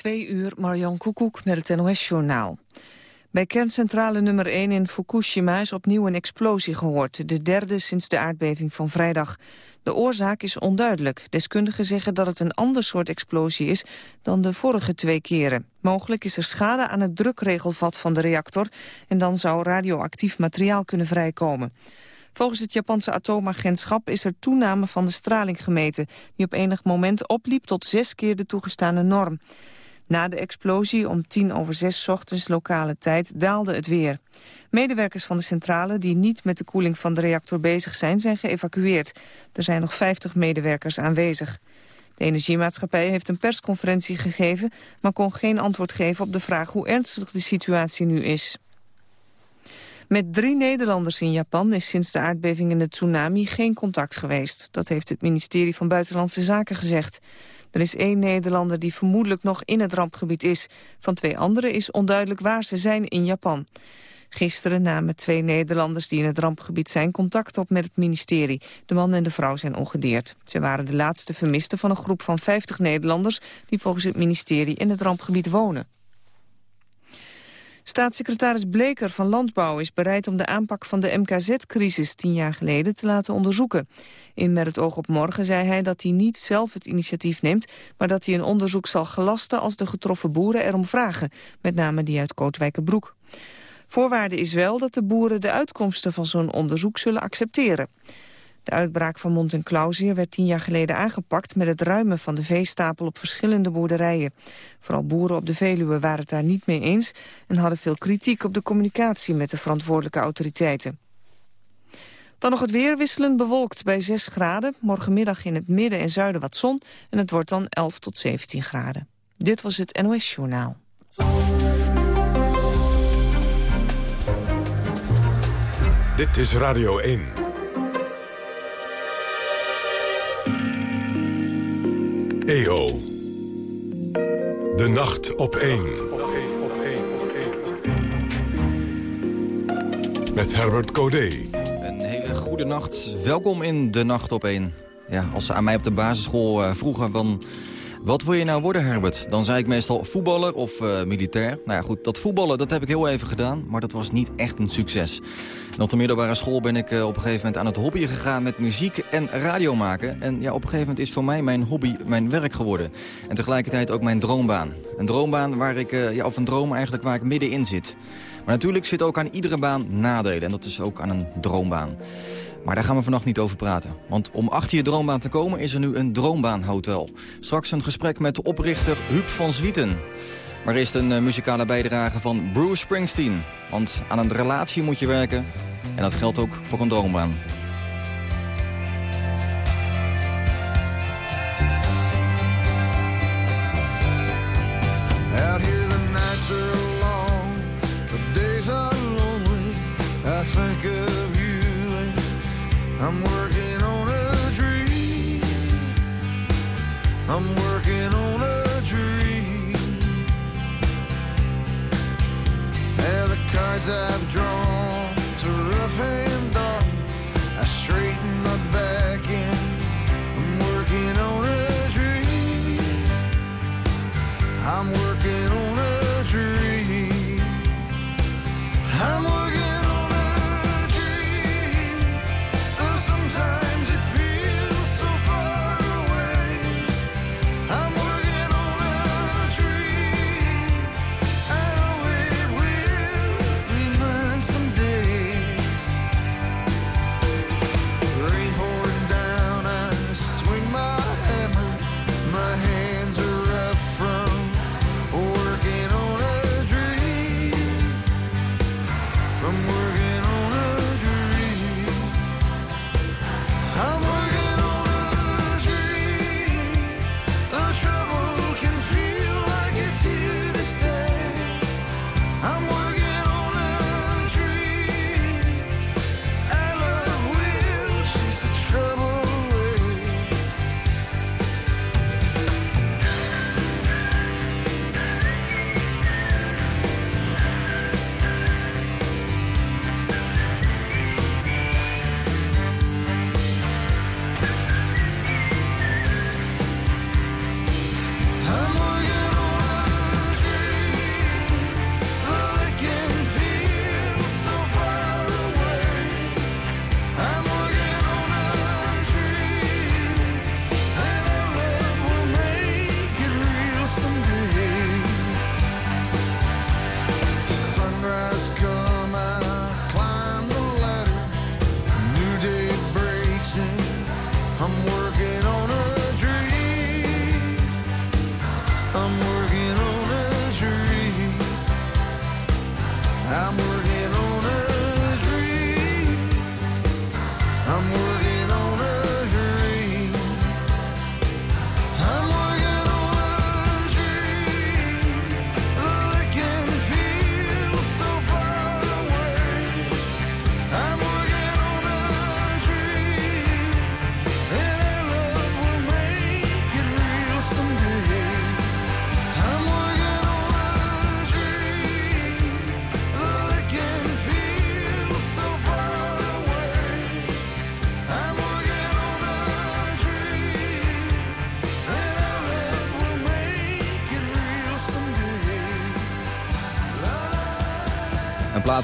Twee uur, Marjan Koekoek met het NOS-journaal. Bij kerncentrale nummer 1 in Fukushima is opnieuw een explosie gehoord. De derde sinds de aardbeving van vrijdag. De oorzaak is onduidelijk. Deskundigen zeggen dat het een ander soort explosie is dan de vorige twee keren. Mogelijk is er schade aan het drukregelvat van de reactor... en dan zou radioactief materiaal kunnen vrijkomen. Volgens het Japanse atoomagentschap is er toename van de straling gemeten... die op enig moment opliep tot zes keer de toegestane norm. Na de explosie om tien over zes ochtends lokale tijd daalde het weer. Medewerkers van de centrale die niet met de koeling van de reactor bezig zijn... zijn geëvacueerd. Er zijn nog 50 medewerkers aanwezig. De energiemaatschappij heeft een persconferentie gegeven... maar kon geen antwoord geven op de vraag hoe ernstig de situatie nu is. Met drie Nederlanders in Japan is sinds de aardbeving in de tsunami geen contact geweest. Dat heeft het ministerie van Buitenlandse Zaken gezegd. Er is één Nederlander die vermoedelijk nog in het rampgebied is. Van twee anderen is onduidelijk waar ze zijn in Japan. Gisteren namen twee Nederlanders die in het rampgebied zijn contact op met het ministerie. De man en de vrouw zijn ongedeerd. Ze waren de laatste vermisten van een groep van 50 Nederlanders die volgens het ministerie in het rampgebied wonen. Staatssecretaris Bleker van Landbouw is bereid om de aanpak van de MKZ-crisis tien jaar geleden te laten onderzoeken. In Met het oog op morgen zei hij dat hij niet zelf het initiatief neemt, maar dat hij een onderzoek zal gelasten als de getroffen boeren erom vragen, met name die uit Kootwijkenbroek. Voorwaarde is wel dat de boeren de uitkomsten van zo'n onderzoek zullen accepteren. De uitbraak van Mont en werd tien jaar geleden aangepakt... met het ruimen van de veestapel op verschillende boerderijen. Vooral boeren op de Veluwe waren het daar niet mee eens... en hadden veel kritiek op de communicatie met de verantwoordelijke autoriteiten. Dan nog het weer wisselend bewolkt bij 6 graden. Morgenmiddag in het midden en zuiden wat zon. En het wordt dan 11 tot 17 graden. Dit was het NOS Journaal. Dit is Radio 1. EO. De nacht op 1. Met Herbert Codé. Een hele goede nacht. Welkom in De Nacht op 1. Ja, als ze aan mij op de basisschool uh, vroegen van... Wat wil je nou worden, Herbert? Dan zei ik meestal voetballer of uh, militair. Nou ja, goed, dat voetballen dat heb ik heel even gedaan, maar dat was niet echt een succes. En op de middelbare school ben ik uh, op een gegeven moment aan het hobby gegaan met muziek en radio maken. En ja, op een gegeven moment is voor mij mijn hobby mijn werk geworden. En tegelijkertijd ook mijn droombaan. Een droombaan waar ik, uh, ja, of een droom eigenlijk waar ik middenin zit. Maar natuurlijk zit ook aan iedere baan nadelen. En dat is ook aan een droombaan. Maar daar gaan we vannacht niet over praten. Want om achter je droombaan te komen is er nu een droombaanhotel. Straks een gesprek met de oprichter Huub van Zwieten. Maar eerst een uh, muzikale bijdrage van Bruce Springsteen. Want aan een relatie moet je werken. En dat geldt ook voor een droombaan. I'm working on a dream. I'm working on a dream. And the cards I've drawn to rough and dark. I straighten my back and I'm working on a dream. I'm working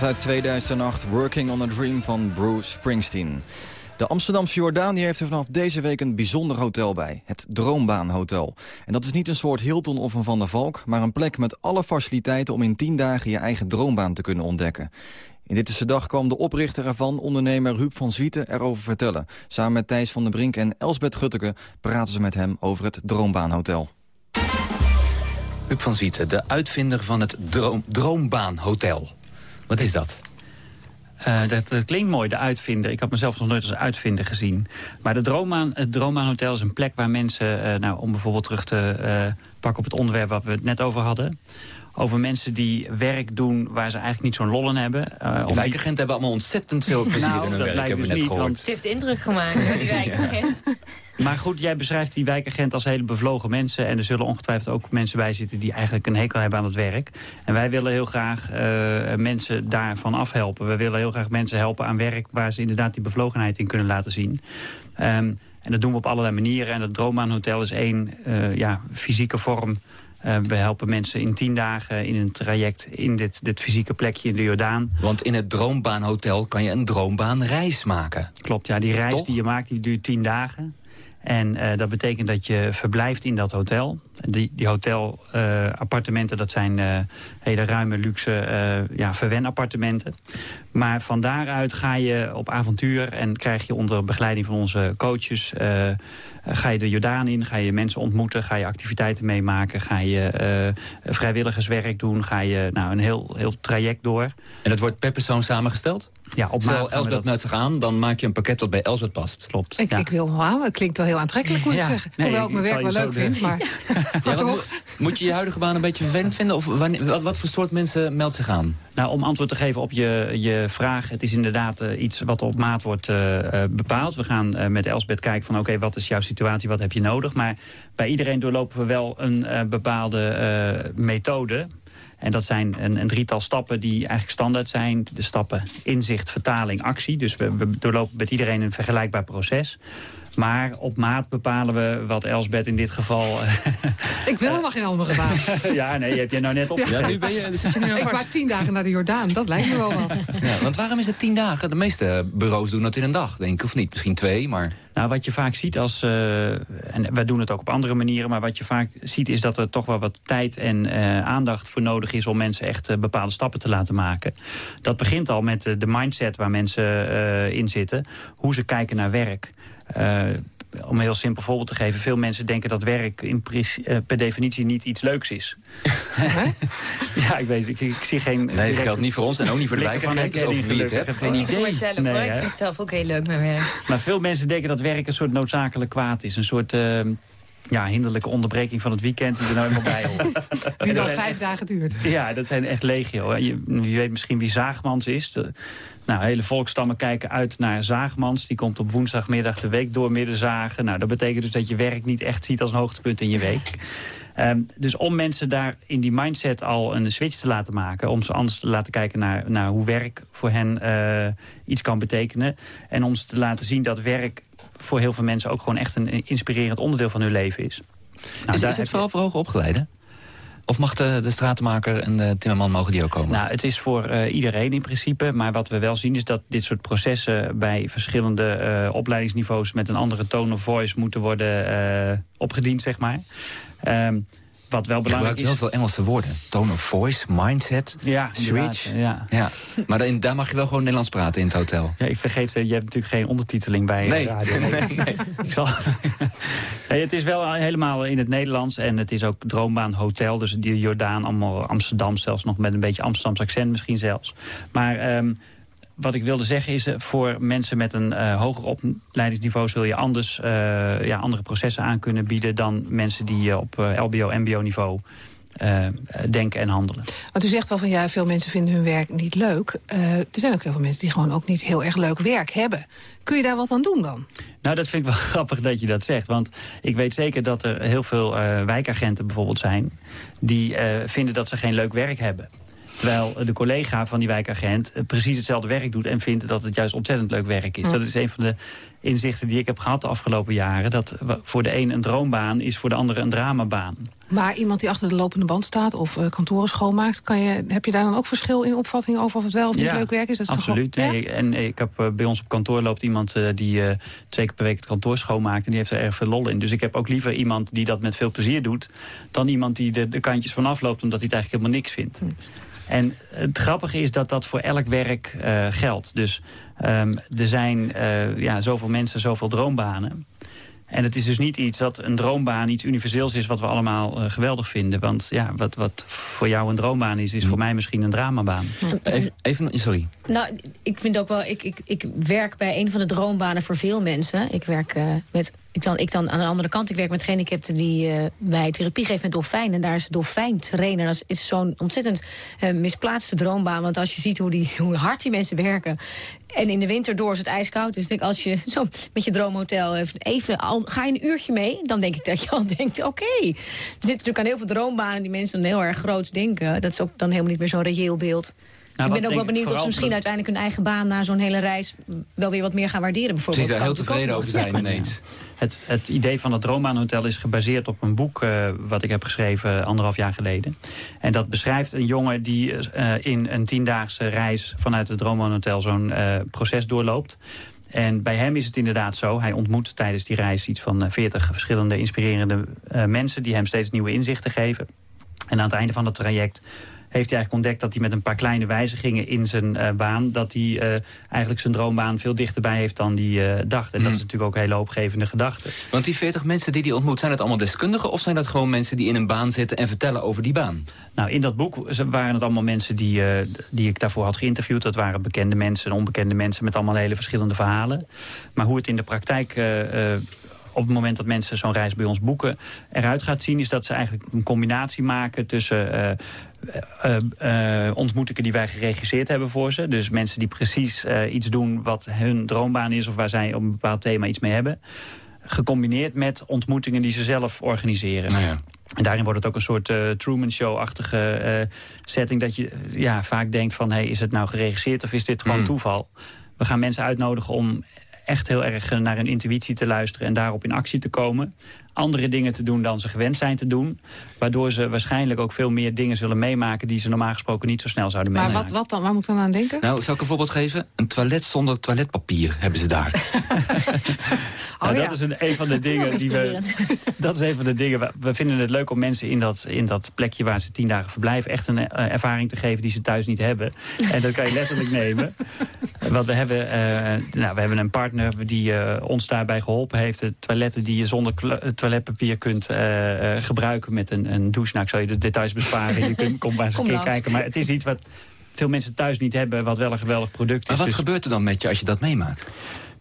uit 2008, Working on a Dream van Bruce Springsteen. De Amsterdamse Jordaan heeft er vanaf deze week een bijzonder hotel bij. Het Droombaan Hotel. En dat is niet een soort Hilton of een Van der Valk... maar een plek met alle faciliteiten om in 10 dagen je eigen droombaan te kunnen ontdekken. In dit is de dag kwam de oprichter ervan, ondernemer Huub van Zwieten, erover vertellen. Samen met Thijs van den Brink en Elsbeth Gutteke praten ze met hem over het Droombaan Hotel. Van Zwieten, de uitvinder van het Droom, Droombaanhotel. Wat is dat? Eh, dat, dat klinkt mooi, de uitvinder. Ik had mezelf nog nooit als uitvinder gezien. Maar de Droomaan, het Droomaan Hotel is een plek waar mensen... eh, nou, om bijvoorbeeld terug te eh, pakken op het onderwerp waar we het net over hadden... over mensen die werk doen waar ze eigenlijk niet zo'n lol in hebben. eh, om die- wijkagenten hebben allemaal ontzettend veel plezier Nou, in hun dat werk, lijkt hebben we dus net niet, gehoord. want- Het heeft indruk gemaakt, die wijkagent. Maar goed, jij beschrijft die wijkagent als hele bevlogen mensen. En er zullen ongetwijfeld ook mensen bij zitten die eigenlijk een hekel hebben aan het werk. En wij willen heel graag eh, mensen daarvan afhelpen. We willen heel graag mensen helpen aan werk waar ze inderdaad die bevlogenheid in kunnen laten zien. Ehm, en dat doen we op allerlei manieren. En het Droombaanhotel is één eh, ja, fysieke vorm. Eh, we helpen mensen in tien dagen in een traject in dit, dit fysieke plekje in de Jordaan. Want in het Droombaanhotel kan je een droombaanreis maken. Klopt, ja, die reis Toch? die je maakt, die duurt tien dagen. En eh, dat betekent dat je verblijft in dat hotel. Die, die hotelappartementen, dat zijn eh, hele ruime, luxe eh ja, verwenappartementen. Maar van daaruit ga je op avontuur en krijg je onder begeleiding van onze coaches... eh, ga je de Jordaan in, ga je mensen ontmoeten, ga je activiteiten meemaken... ga je eh, vrijwilligerswerk doen, ga je nou, een heel, heel traject door. En dat wordt per persoon samengesteld? Ja, op Stel, we Elsbeth dat- meldt zich aan, dan maak je een pakket dat bij Elsbeth past. Klopt. Ik, ja. ik wil wel, het klinkt wel heel aantrekkelijk, moet Ja, ik zeggen. nee, Hoewel ik ik mijn werk wel leuk de- vind, maar... Ja, maar moet- moet je je huidige baan een beetje vervelend vinden? Of wanneer, wat, wat voor soort mensen meldt zich aan? Nou, om antwoord te geven op je, je vraag. Het is inderdaad eh, iets wat op maat wordt eh, eh, bepaald. We gaan eh, met Elsbeth kijken van oké, wat is jouw situatie, wat heb je nodig. Maar bij iedereen doorlopen we wel een eh, bepaalde eh, methode. En dat zijn een, een drietal stappen die eigenlijk standaard zijn. De stappen inzicht, vertaling, actie. Dus we, we doorlopen met iedereen een vergelijkbaar proces. Maar op maat bepalen we wat Elsbeth in dit geval... eh, ik wil helemaal geen andere baan. ja, nee, heb je nou net op. Ja, nu ben je, zit je nu ik maak tien dagen naar de Jordaan, dat lijkt me wel wat. Ja, want waarom is het tien dagen? De meeste bureaus doen dat in een dag, denk ik, of niet? Misschien twee, maar... Nou, wat je vaak ziet als, eh, en wij doen het ook op andere manieren... maar wat je vaak ziet is dat er toch wel wat tijd en eh, aandacht voor nodig is... om mensen echt bepaalde stappen te laten maken. Dat begint al met de mindset waar mensen eh, in zitten. Hoe ze kijken naar werk. Eh, om een heel simpel voorbeeld te geven. Veel mensen denken dat werk in eh, per definitie niet iets leuks is. ja, ik weet ik, ik zie geen... Nee, dat geldt niet voor ons en ook niet voor de blikken van. Over wie het hebt, geen Voor idee. mezelf, Nee, hoor. Ik vind het zelf ook heel leuk, mijn werk. Maar veel mensen denken dat werk een soort noodzakelijk kwaad is. Een soort eh, ja, hinderlijke onderbreking van het weekend die er nou helemaal bij hoort. Die zijn vijf echt- dagen duurt. Ja, dat zijn echt legio. Je, je weet misschien wie Zaagmans is. De, nou, hele volkstammen kijken uit naar Zaagmans. Die komt op woensdagmiddag de week door midden zagen. Nou, dat betekent dus dat je werk niet echt ziet als een hoogtepunt in je week. Ehm, dus om mensen daar in die mindset al een switch te laten maken... om ze anders te laten kijken naar, naar hoe werk voor hen eh, iets kan betekenen... en om ze te laten zien dat werk voor heel veel mensen... ook gewoon echt een inspirerend onderdeel van hun leven is. Nou, is, is het vooral voor hoger opgeleiden? Of mag de, de stratenmaker en de timmerman mogen die ook komen? Nou, het is voor eh, iedereen in principe. Maar wat we wel zien is dat dit soort processen... bij verschillende eh, opleidingsniveaus... met een andere tone of voice moeten worden eh, opgediend, zeg maar. Ehm, wat wel Je belangrijk gebruikt heel is... veel Engelse woorden. Tone of voice, mindset, Ja, switch. ja. Ja. Maar daarin- daar mag je wel gewoon Nederlands praten in het hotel. Ja, ik vergeet, ze, je hebt natuurlijk geen ondertiteling bij eh, Nee. radio. Ik zal... nee, het is wel helemaal in het Nederlands en het is ook Droombaan Hotel. Dus die Jordaan, allemaal Amsterdam zelfs nog met een beetje Amsterdams accent misschien zelfs. Maar ehm, wat ik wilde zeggen is, eh, voor mensen met een eh, hoger opleidingsniveau... zul je anders, eh, ja, andere processen aan kunnen bieden dan mensen die op LBO, MBO-niveau denken en handelen. Want u zegt wel van ja, veel mensen vinden hun werk niet leuk. Er zijn ook heel veel mensen die gewoon ook niet heel erg leuk werk hebben. Kun je daar wat aan doen dan? Nou, dat vind ik wel grappig dat je dat zegt. Want ik weet zeker dat er heel veel wijkagenten bijvoorbeeld zijn... die vinden dat ze geen leuk werk hebben. Terwijl de collega van die wijkagent eh, precies hetzelfde werk doet... en vindt dat het juist ontzettend leuk werk is. Dat is een van de inzichten die ik heb gehad de afgelopen jaren. Dat voor de een een droombaan is, voor de andere een dramabaan. Maar iemand die achter de lopende band staat of eh, kantoren schoonmaakt... Kan je, heb je daar dan ook verschil in opvatting over of het wel of niet Ja, leuk werk is? Dat is toch Absoluut. ja? Nee, en ik heb, eh, bij ons op kantoor loopt iemand die twee keer per week het kantoor schoonmaakt. En die heeft er erg veel lol in. Dus ik heb ook liever iemand die dat met veel plezier doet... dan iemand die de, de kantjes vanaf loopt omdat hij het eigenlijk helemaal niks vindt. En het grappige is dat dat voor elk werk eh, geldt. Dus ehm, er zijn eh, ja, zoveel mensen, zoveel droombanen. En het is dus niet iets dat een droombaan iets universeels is... wat we allemaal eh, geweldig vinden. Want ja, wat, wat voor jou een droombaan is... is voor mij misschien een dramabaan. Even, even sorry. Nou, ik vind ook wel, ik, ik, ik werk bij een van de droombanen voor veel mensen. Ik werk eh, met, ik dan, ik dan aan de andere kant, ik werk met gehandicapten die eh bij therapie geven met dolfijnen. En daar is dolfijntrainer. Dat is, is zo'n ontzettend eh, misplaatste droombaan. Want als je ziet hoe, die, hoe hard die mensen werken. En in de winter door is het ijskoud. Dus denk, als je zo met je droomhotel even, even al, ga je een uurtje mee, dan denk ik dat je al denkt, oké. Er zitten natuurlijk aan heel veel droombanen die mensen dan heel erg groot denken. Dat is ook dan helemaal niet meer zo'n reëel beeld. Nou, ik ben ook wel benieuwd of ze misschien uiteindelijk hun eigen baan... na zo'n hele reis wel weer wat meer gaan waarderen. Bijvoorbeeld. Precies, daar heel tevreden over zijn ineens. Het, het idee van het Droombaanhotel is gebaseerd op een boek... eh, wat ik heb geschreven anderhalf jaar geleden. En dat beschrijft een jongen die eh, in een tiendaagse reis... vanuit het Droombaanhotel zo'n eh, proces doorloopt. En bij hem is het inderdaad zo. Hij ontmoet tijdens die reis iets van veertig verschillende inspirerende mensen... die hem steeds nieuwe inzichten geven. En aan het einde van het traject heeft hij eigenlijk ontdekt dat hij met een paar kleine wijzigingen in zijn eh, baan... dat hij eh, eigenlijk zijn droombaan veel dichterbij heeft dan hij eh, dacht. En dat is natuurlijk ook een hele hoopgevende gedachte. Want die 40 mensen die die ontmoet, zijn dat allemaal deskundigen... of zijn dat gewoon mensen die in een baan zitten en vertellen over die baan? Nou, in dat boek waren het allemaal mensen die, die ik daarvoor had geïnterviewd. Dat waren bekende mensen en onbekende mensen met allemaal hele verschillende verhalen. Maar hoe het in de praktijk... op het moment dat mensen zo'n reis bij ons boeken... eruit gaat zien, is dat ze eigenlijk een combinatie maken... tussen eh, eh, ontmoetingen die wij geregisseerd hebben voor ze. Dus mensen die precies iets doen wat hun droombaan is... of waar zij op een bepaald thema iets mee hebben. Gecombineerd met ontmoetingen die ze zelf organiseren. Nou ja. En daarin wordt het ook een soort Truman Show-achtige setting... dat je ja, vaak denkt van, hey, is het nou geregisseerd of is dit gewoon Mm. toeval? We gaan mensen uitnodigen om echt heel erg eh, naar hun intuïtie te luisteren... en daarop in actie te komen. Andere dingen te doen dan ze gewend zijn te doen. Waardoor ze waarschijnlijk ook veel meer dingen zullen meemaken... die ze normaal gesproken niet zo snel zouden Maar meemaken. wat, wat dan? Waar moet ik dan aan denken? Nou, zal ik een voorbeeld geven? Een toilet zonder toiletpapier hebben ze daar. Nou, Oh, dat ja. is een, een van de dingen die we. Dat is een van de dingen. we- We vinden het leuk om mensen in dat, in dat plekje waar ze tien dagen verblijven. echt een eh, ervaring te geven die ze thuis niet hebben. En dat kan je letterlijk nemen. Want we hebben, eh, nou, we hebben een partner die eh, ons daarbij geholpen heeft. De toiletten die je zonder toiletpapier kunt eh, eh, gebruiken met een, een douche. Nou, ik zal je de details besparen. Je kunt, kom maar eens een keer langs. kijken. Maar het is iets wat veel mensen thuis niet hebben. Wat wel een geweldig product is. Maar wat Dus- gebeurt er dan met je als je dat meemaakt?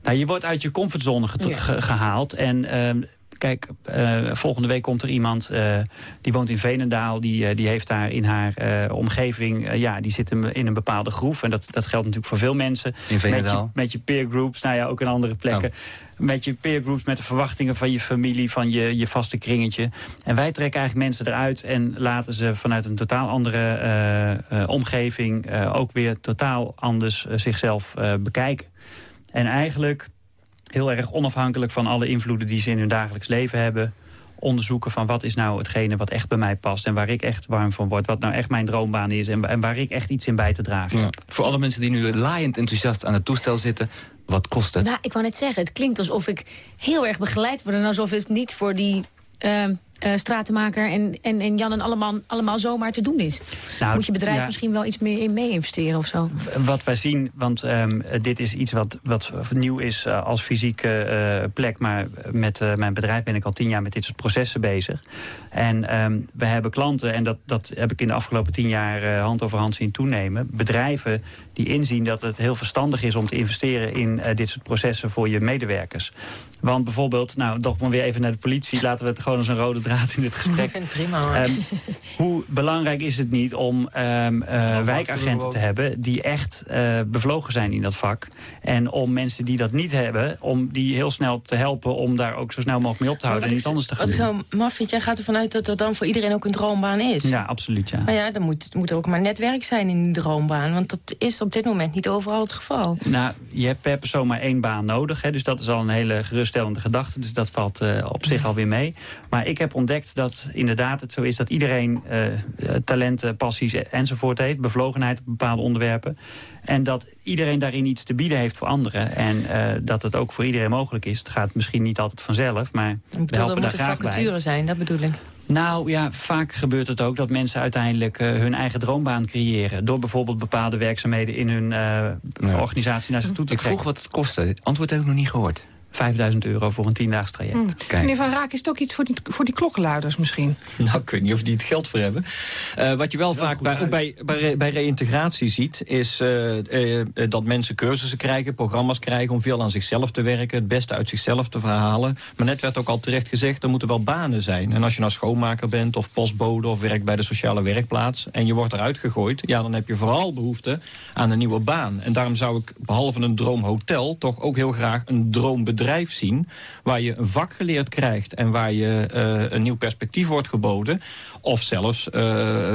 nou, je wordt uit je comfortzone get- Ja. ge- gehaald. En ehm, kijk, eh, volgende week komt er iemand eh, die woont in Venendaal. Die, eh, die heeft daar in haar eh, omgeving, ja, die zit in, in een bepaalde groef. En dat, dat geldt natuurlijk voor veel mensen. In Met je, met je peergroups, nou ja, ook in andere plekken. Met je peergroups, met de verwachtingen van je familie, van je, je vaste kringetje. En wij trekken eigenlijk mensen eruit en laten ze vanuit een totaal andere eh, eh, omgeving... eh, ook weer totaal anders zichzelf bekijken. En eigenlijk heel erg onafhankelijk van alle invloeden die ze in hun dagelijks leven hebben... onderzoeken van wat is nou hetgene wat echt bij mij past... en waar ik echt warm van word, wat nou echt mijn droombaan is... en, en waar ik echt iets in bij te dragen heb. Voor alle mensen die nu laaiend enthousiast aan het toestel zitten, wat kost het? Nou, ik wou net zeggen, het klinkt alsof ik heel erg begeleid word... en alsof het niet voor die... ehm, eh, stratenmaker en, en, en Jan en allemaal, allemaal zomaar te doen is? Nou, Moet je bedrijf ja. misschien wel iets meer in mee investeren of zo? Wat wij zien, want ehm, dit is iets wat, wat nieuw is eh, als fysieke eh, plek... maar met mijn bedrijf ben ik al tien jaar met dit soort processen bezig. En ehm, we hebben klanten, en dat, dat heb ik in de afgelopen tien jaar hand over hand zien toenemen... bedrijven die inzien dat het heel verstandig is om te investeren... in dit soort processen voor je medewerkers. Want bijvoorbeeld, nou, toch maar weer even naar de politie... laten we het gewoon als een rode draad in dit gesprek. Ik vind het prima hoor. Ehm, hoe belangrijk is het niet om ehm, eh, wijkagenten te hebben... die echt eh, bevlogen zijn in dat vak. En om mensen die dat niet hebben... om die heel snel te helpen om daar ook zo snel mogelijk mee op te houden... en niet anders te gaan Wat doen. zo maf vind, jij gaat ervan uit dat er dan voor iedereen ook een droombaan is. Ja, absoluut, ja. Maar ja, dan moet, moet er ook maar netwerk zijn in die droombaan. Want dat is op dit moment niet overal het geval. Nou, je hebt per persoon maar één baan nodig. Hè, dus dat is al een hele geruststellende gedachte. Dus dat valt eh, op zich alweer mee. Maar ik heb ontdekt dat inderdaad het zo is dat iedereen eh, talenten, passies enzovoort heeft. Bevlogenheid op bepaalde onderwerpen. En dat iedereen daarin iets te bieden heeft voor anderen. En eh, dat het ook voor iedereen mogelijk is. Het gaat misschien niet altijd vanzelf, maar Ik we bedoel, er helpen daar moeten graag bij. vacatures zijn, dat bedoel ik. Nou ja, vaak gebeurt het ook dat mensen uiteindelijk eh, hun eigen droombaan creëren. Door bijvoorbeeld bepaalde werkzaamheden in hun eh, organisatie naar zich toe te Ik trekken. vroeg wat het kostte. Antwoord heb ik nog niet gehoord. 5000 euro voor een tiendaags traject. Hm. Kijk. Meneer Van Raak, is het ook iets voor die, voor die klokkenluiders misschien? Nou, ik weet niet of die het geld voor hebben. Eh, wat je wel vaak bij, bij, bij, re- bij reïntegratie ziet... is eh, eh, eh, dat mensen cursussen krijgen, programma's krijgen... om veel aan zichzelf te werken, het beste uit zichzelf te verhalen. Maar net werd ook al terecht gezegd, er moeten wel banen zijn. En als je nou schoonmaker bent of postbode... of werkt bij de sociale werkplaats en je wordt eruit gegooid... ja, dan heb je vooral behoefte aan een nieuwe baan. En daarom zou ik, behalve een droomhotel... toch ook heel graag een droombedrijf zien... waar je een vak geleerd krijgt en waar je eh, een nieuw perspectief wordt geboden... of zelfs eh,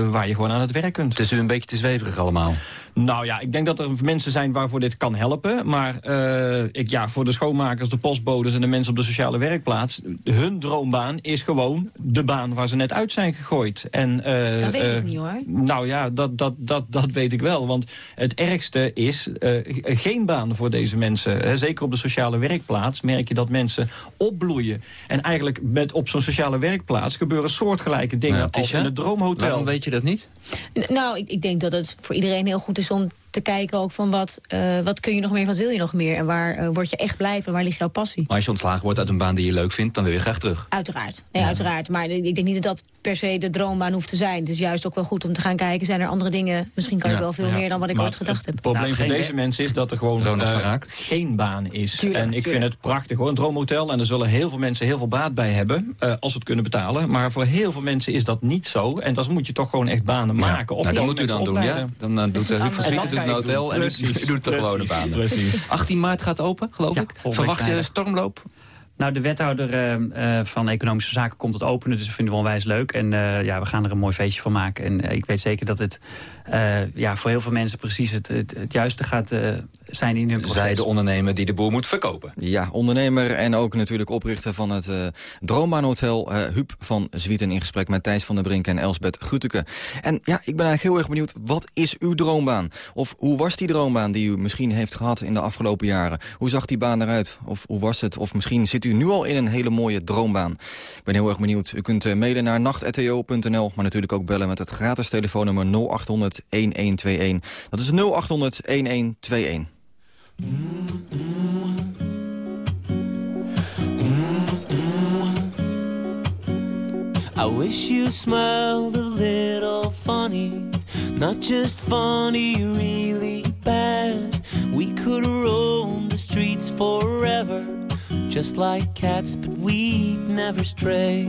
waar je gewoon aan het werk kunt. Het is u een beetje te zweverig allemaal. Nou ja, ik denk dat er mensen zijn waarvoor dit kan helpen. Maar eh, ik, ja, voor de schoonmakers, de postbodes en de mensen op de sociale werkplaats... hun droombaan is gewoon de baan waar ze net uit zijn gegooid. En, eh, Dat weet ik eh, niet hoor. Nou ja, dat, dat, dat, dat weet ik wel. Want het ergste is eh, geen baan voor deze mensen. Hè, Zeker op de sociale werkplaats merk je dat mensen opbloeien. En eigenlijk met, op zo'n sociale werkplaats gebeuren soortgelijke dingen... Nou, als in het droomhotel. Waarom weet je dat niet? N- Nou, ik, ik denk dat het voor iedereen heel goed is om te kijken ook van wat, eh, wat kun je nog meer, wat wil je nog meer? En waar eh, word je echt blij van, waar ligt jouw passie? Maar als je ontslagen wordt uit een baan die je leuk vindt... dan wil je graag terug. Uiteraard, nee, uiteraard. Maar ik denk niet dat dat per se de droombaan hoeft te zijn. Het is juist ook wel goed om te gaan kijken, zijn er andere dingen? Misschien kan ik wel veel Ja, meer dan wat ik maar ooit gedacht heb. Het probleem Nou, voor geen deze mensen is dat er gewoon eh, van geen baan is. Tuurlijk, en ik tuurlijk. vind het prachtig hoor, een droomhotel. En er zullen heel veel mensen heel veel baat bij hebben, eh, als ze het kunnen betalen. Maar voor heel veel mensen is dat niet zo. En dan moet je toch gewoon echt banen maken. Of nou, dat moet u dan doen, ja? Dan doet een Huub van Zwieten een hotel en u, u doet de gewone baan. Precies. 18 maart gaat open, geloof Ja, ik. Verwacht je stormloop? Nou, de wethouder eh, eh, van Economische Zaken komt het openen. Dus dat vinden we onwijs leuk. En eh, ja, we gaan er een mooi feestje van maken. En ik weet zeker dat het eh, ja, voor heel veel mensen precies het, het, het juiste gaat eh, zijn in hun proces. Zij de ondernemer die de boer moet verkopen. Ja, ondernemer en ook natuurlijk oprichter van het eh Droombaanhotel... eh Huub van Zwieten in gesprek met Thijs van der Brink en Elsbeth Gruteke. En ja, ik ben eigenlijk heel erg benieuwd, wat is uw droombaan? Of hoe was die droombaan die u misschien heeft gehad in de afgelopen jaren? Hoe zag die baan eruit? Of hoe was het? Of misschien zit u nu al in een hele mooie droombaan? Ik ben heel erg benieuwd. U kunt mailen naar nacht.to.nl, maar natuurlijk ook bellen met het gratis telefoonnummer 0800 1121. Dat is 0800 1121. I wish you smiled a little funny, not just funny, really bad. We could roam the streets forever, just like cats, but never stray.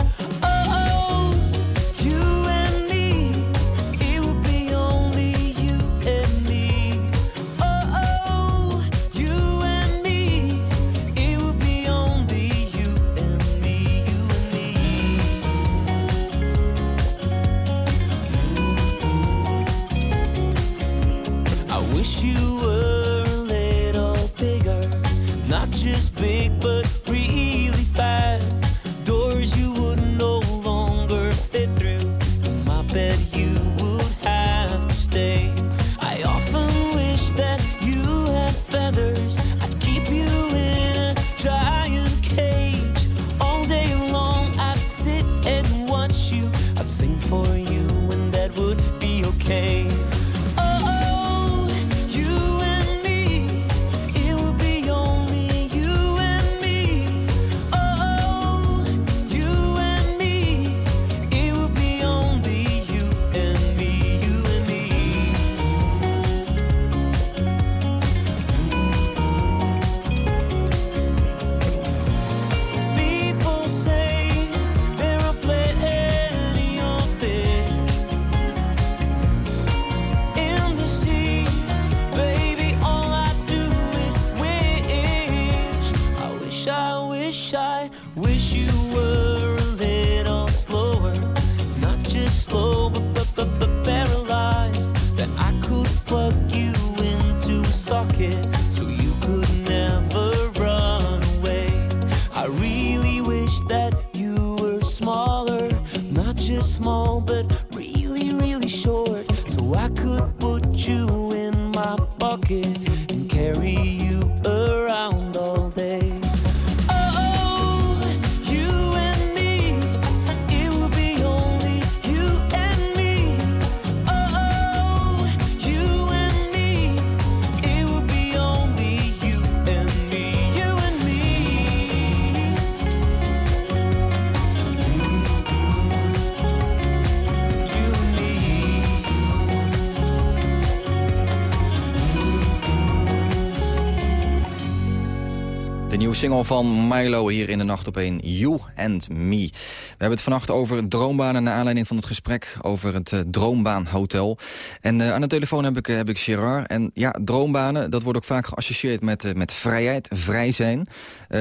Single van Milo hier in de Nacht op 1, You and Me. We hebben het vannacht over droombanen... naar aanleiding van het gesprek over het eh, Droombaanhotel. En eh, aan de telefoon heb ik, eh, heb ik Gerard. En ja, droombanen, dat wordt ook vaak geassocieerd met, met vrijheid, vrij zijn.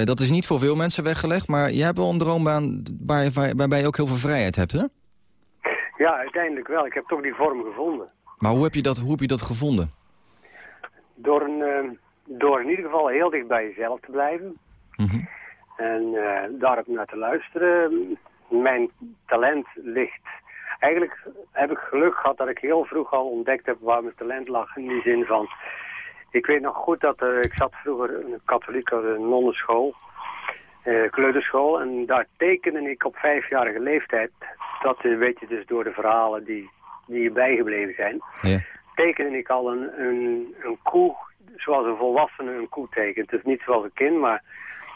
Dat is niet voor veel mensen weggelegd... maar jij hebt wel een droombaan waar, waar- waarbij je ook heel veel vrijheid hebt, hè? Ja, uiteindelijk wel. Ik heb toch die vorm gevonden. Maar hoe heb je dat, hoe heb je dat gevonden? Door, een, door in ieder geval heel dicht bij jezelf te blijven. En eh, daarop naar te luisteren. Mijn talent ligt... Eigenlijk heb ik geluk gehad dat ik heel vroeg al ontdekt heb waar mijn talent lag. In die zin van... Ik weet nog goed dat ik zat vroeger in een katholieke nonnenschool. eh, kleuterschool. En daar tekende ik op vijfjarige leeftijd. Dat eh, weet je dus door de verhalen die, die bijgebleven zijn. Ja. Tekende ik al een, een, een koe zoals een volwassene een koe tekent. Dus niet zoals een kind, maar...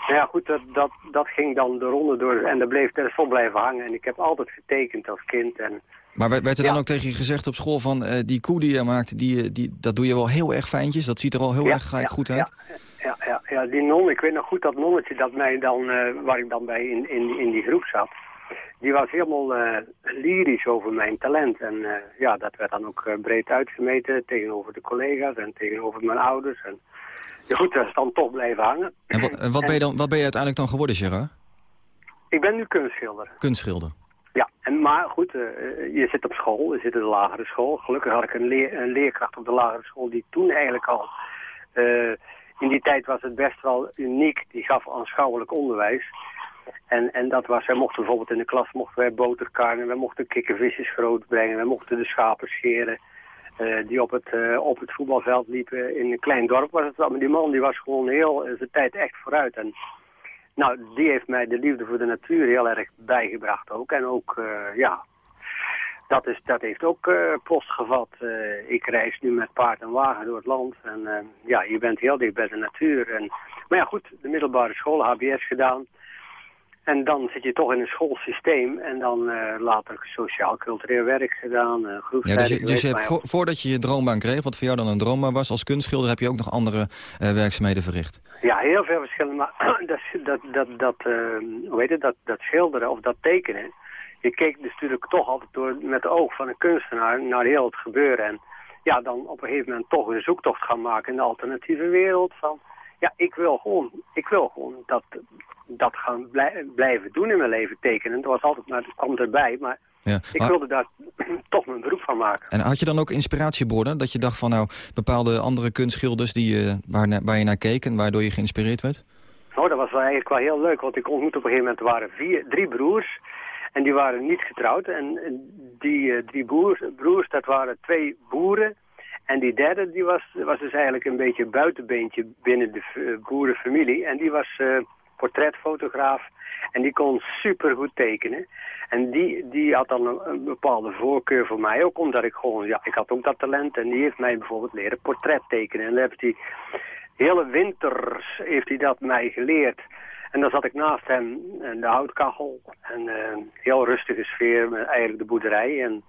Nou ja, goed, dat, dat, dat ging dan de ronde door en dat bleef vol blijven hangen. En ik heb altijd getekend als kind. En Maar werd werd er dan ook tegen je gezegd op school van... eh, die koe die je maakt, die, eh, die, dat doe je wel heel erg fijntjes. Dat ziet er al heel Ja, erg gelijk goed uit. Ja, ja, ja, die non, ik weet nog goed dat nonnetje dat mij dan, eh, waar ik dan bij in, in, in die groep zat, die was helemaal lyrisch over mijn talent. En ja, dat werd dan ook breed uitgemeten tegenover de collega's en tegenover mijn ouders. En ja, goed, dat is dan toch blijven hangen. En wat, en wat, ben je dan, wat ben je uiteindelijk dan geworden, Gerard? Ik ben nu kunstschilder. Kunstschilder. Ja, en, maar goed, eh, eh, je zit op school, je zit in de lagere school. Gelukkig had ik een, leer, een leerkracht op de lagere school die toen eigenlijk al... eh, in die tijd was het best wel uniek, die gaf aanschouwelijk onderwijs. En, en dat was, wij mochten bijvoorbeeld in de klas mochten wij boterkarnen, wij mochten kikkervisjes groot brengen, wij mochten de schapen scheren. Eh, die op het, eh, op het voetbalveld liepen. In een klein dorp was het. Maar die man die was gewoon heel eh, zijn tijd echt vooruit. En nou, die heeft mij de liefde voor de natuur heel erg bijgebracht ook. En ook, eh, ja, dat, is, dat heeft ook eh, post gevat. Eh, ik reis nu met paard en wagen door het land. En eh, ja, je bent heel dicht bij de natuur. En, maar ja, goed, de middelbare school, HBS gedaan. En dan zit je toch in een schoolsysteem. En dan eh, later sociaal-cultureel werk gedaan, eh Ja, dus dus je hebt, vo- voordat je je droombaan kreeg, wat voor jou dan een droombaan was... als kunstschilder heb je ook nog andere eh, werkzaamheden verricht. Ja, heel veel verschillen. Maar dat, dat, dat, dat, hoe heet het, dat, dat schilderen of dat tekenen. Je keek dus natuurlijk toch altijd door met het oog van een kunstenaar naar heel het gebeuren. En ja, dan op een gegeven moment toch een zoektocht gaan maken in de alternatieve wereld. Van ja, ik wil gewoon, ik wil gewoon dat, dat gaan blij- blijven doen in mijn leven, tekenen. Dat was altijd, maar dat kwam erbij. Maar Ja. ik wilde daar toch mijn beroep van maken. En had je dan ook inspiratiebronnen? Dat je dacht van nou, bepaalde andere kunstschilders die, je waar, waar je naar keek... en waardoor je geïnspireerd werd? wel eigenlijk wel heel leuk, want ik ontmoette op een gegeven moment, er waren vier, drie broers. En die waren niet getrouwd. En en die eh, drie broers, broers, dat waren twee boeren. En die derde, die was, was dus eigenlijk een beetje een buitenbeentje binnen de eh, boerenfamilie. En die was eh, portretfotograaf. En die kon supergoed tekenen. En die, die had dan een, een bepaalde voorkeur voor mij. Ook omdat ik gewoon, ja, ik had ook dat talent. En die heeft mij bijvoorbeeld leren portret tekenen. En dan heeft hij hele winters heeft hij dat mij geleerd. En dan zat ik naast hem en de houtkachel. En eh, heel rustige sfeer, eigenlijk de boerderij. En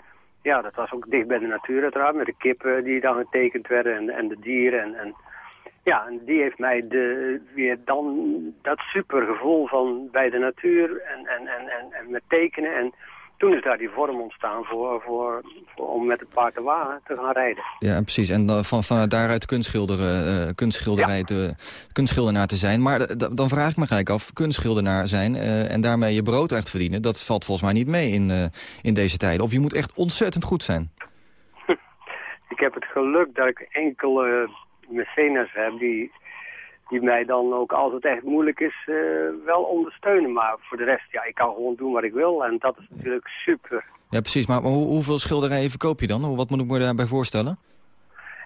ja, dat was ook dicht bij de natuur uiteraard. Met de kippen die dan getekend werden en, en de dieren. En, en ja, en die heeft mij de, weer dan dat supergevoel van bij de natuur en, en, en, en, en met tekenen. En toen is daar die vorm ontstaan voor, voor, voor, om met het paard te wagen te gaan rijden. Ja, precies. En dan van, vanuit daaruit kunstschilderen, eh kunstschilderij te, kunstschildenaar te zijn. Maar d- dan vraag ik me gelijk af, kunstschildenaar zijn eh, en daarmee je brood echt verdienen... dat valt volgens mij niet mee in, eh, in deze tijden. Of je moet echt ontzettend goed zijn. Ik heb het geluk dat ik enkele mecenas heb die, die mij dan ook als het echt moeilijk is eh, wel ondersteunen. Maar voor de rest, ja, ik kan gewoon doen wat ik wil en dat is natuurlijk super. Ja, precies. Maar, maar hoe- hoeveel schilderijen verkoop je dan? Wat moet ik me daarbij voorstellen?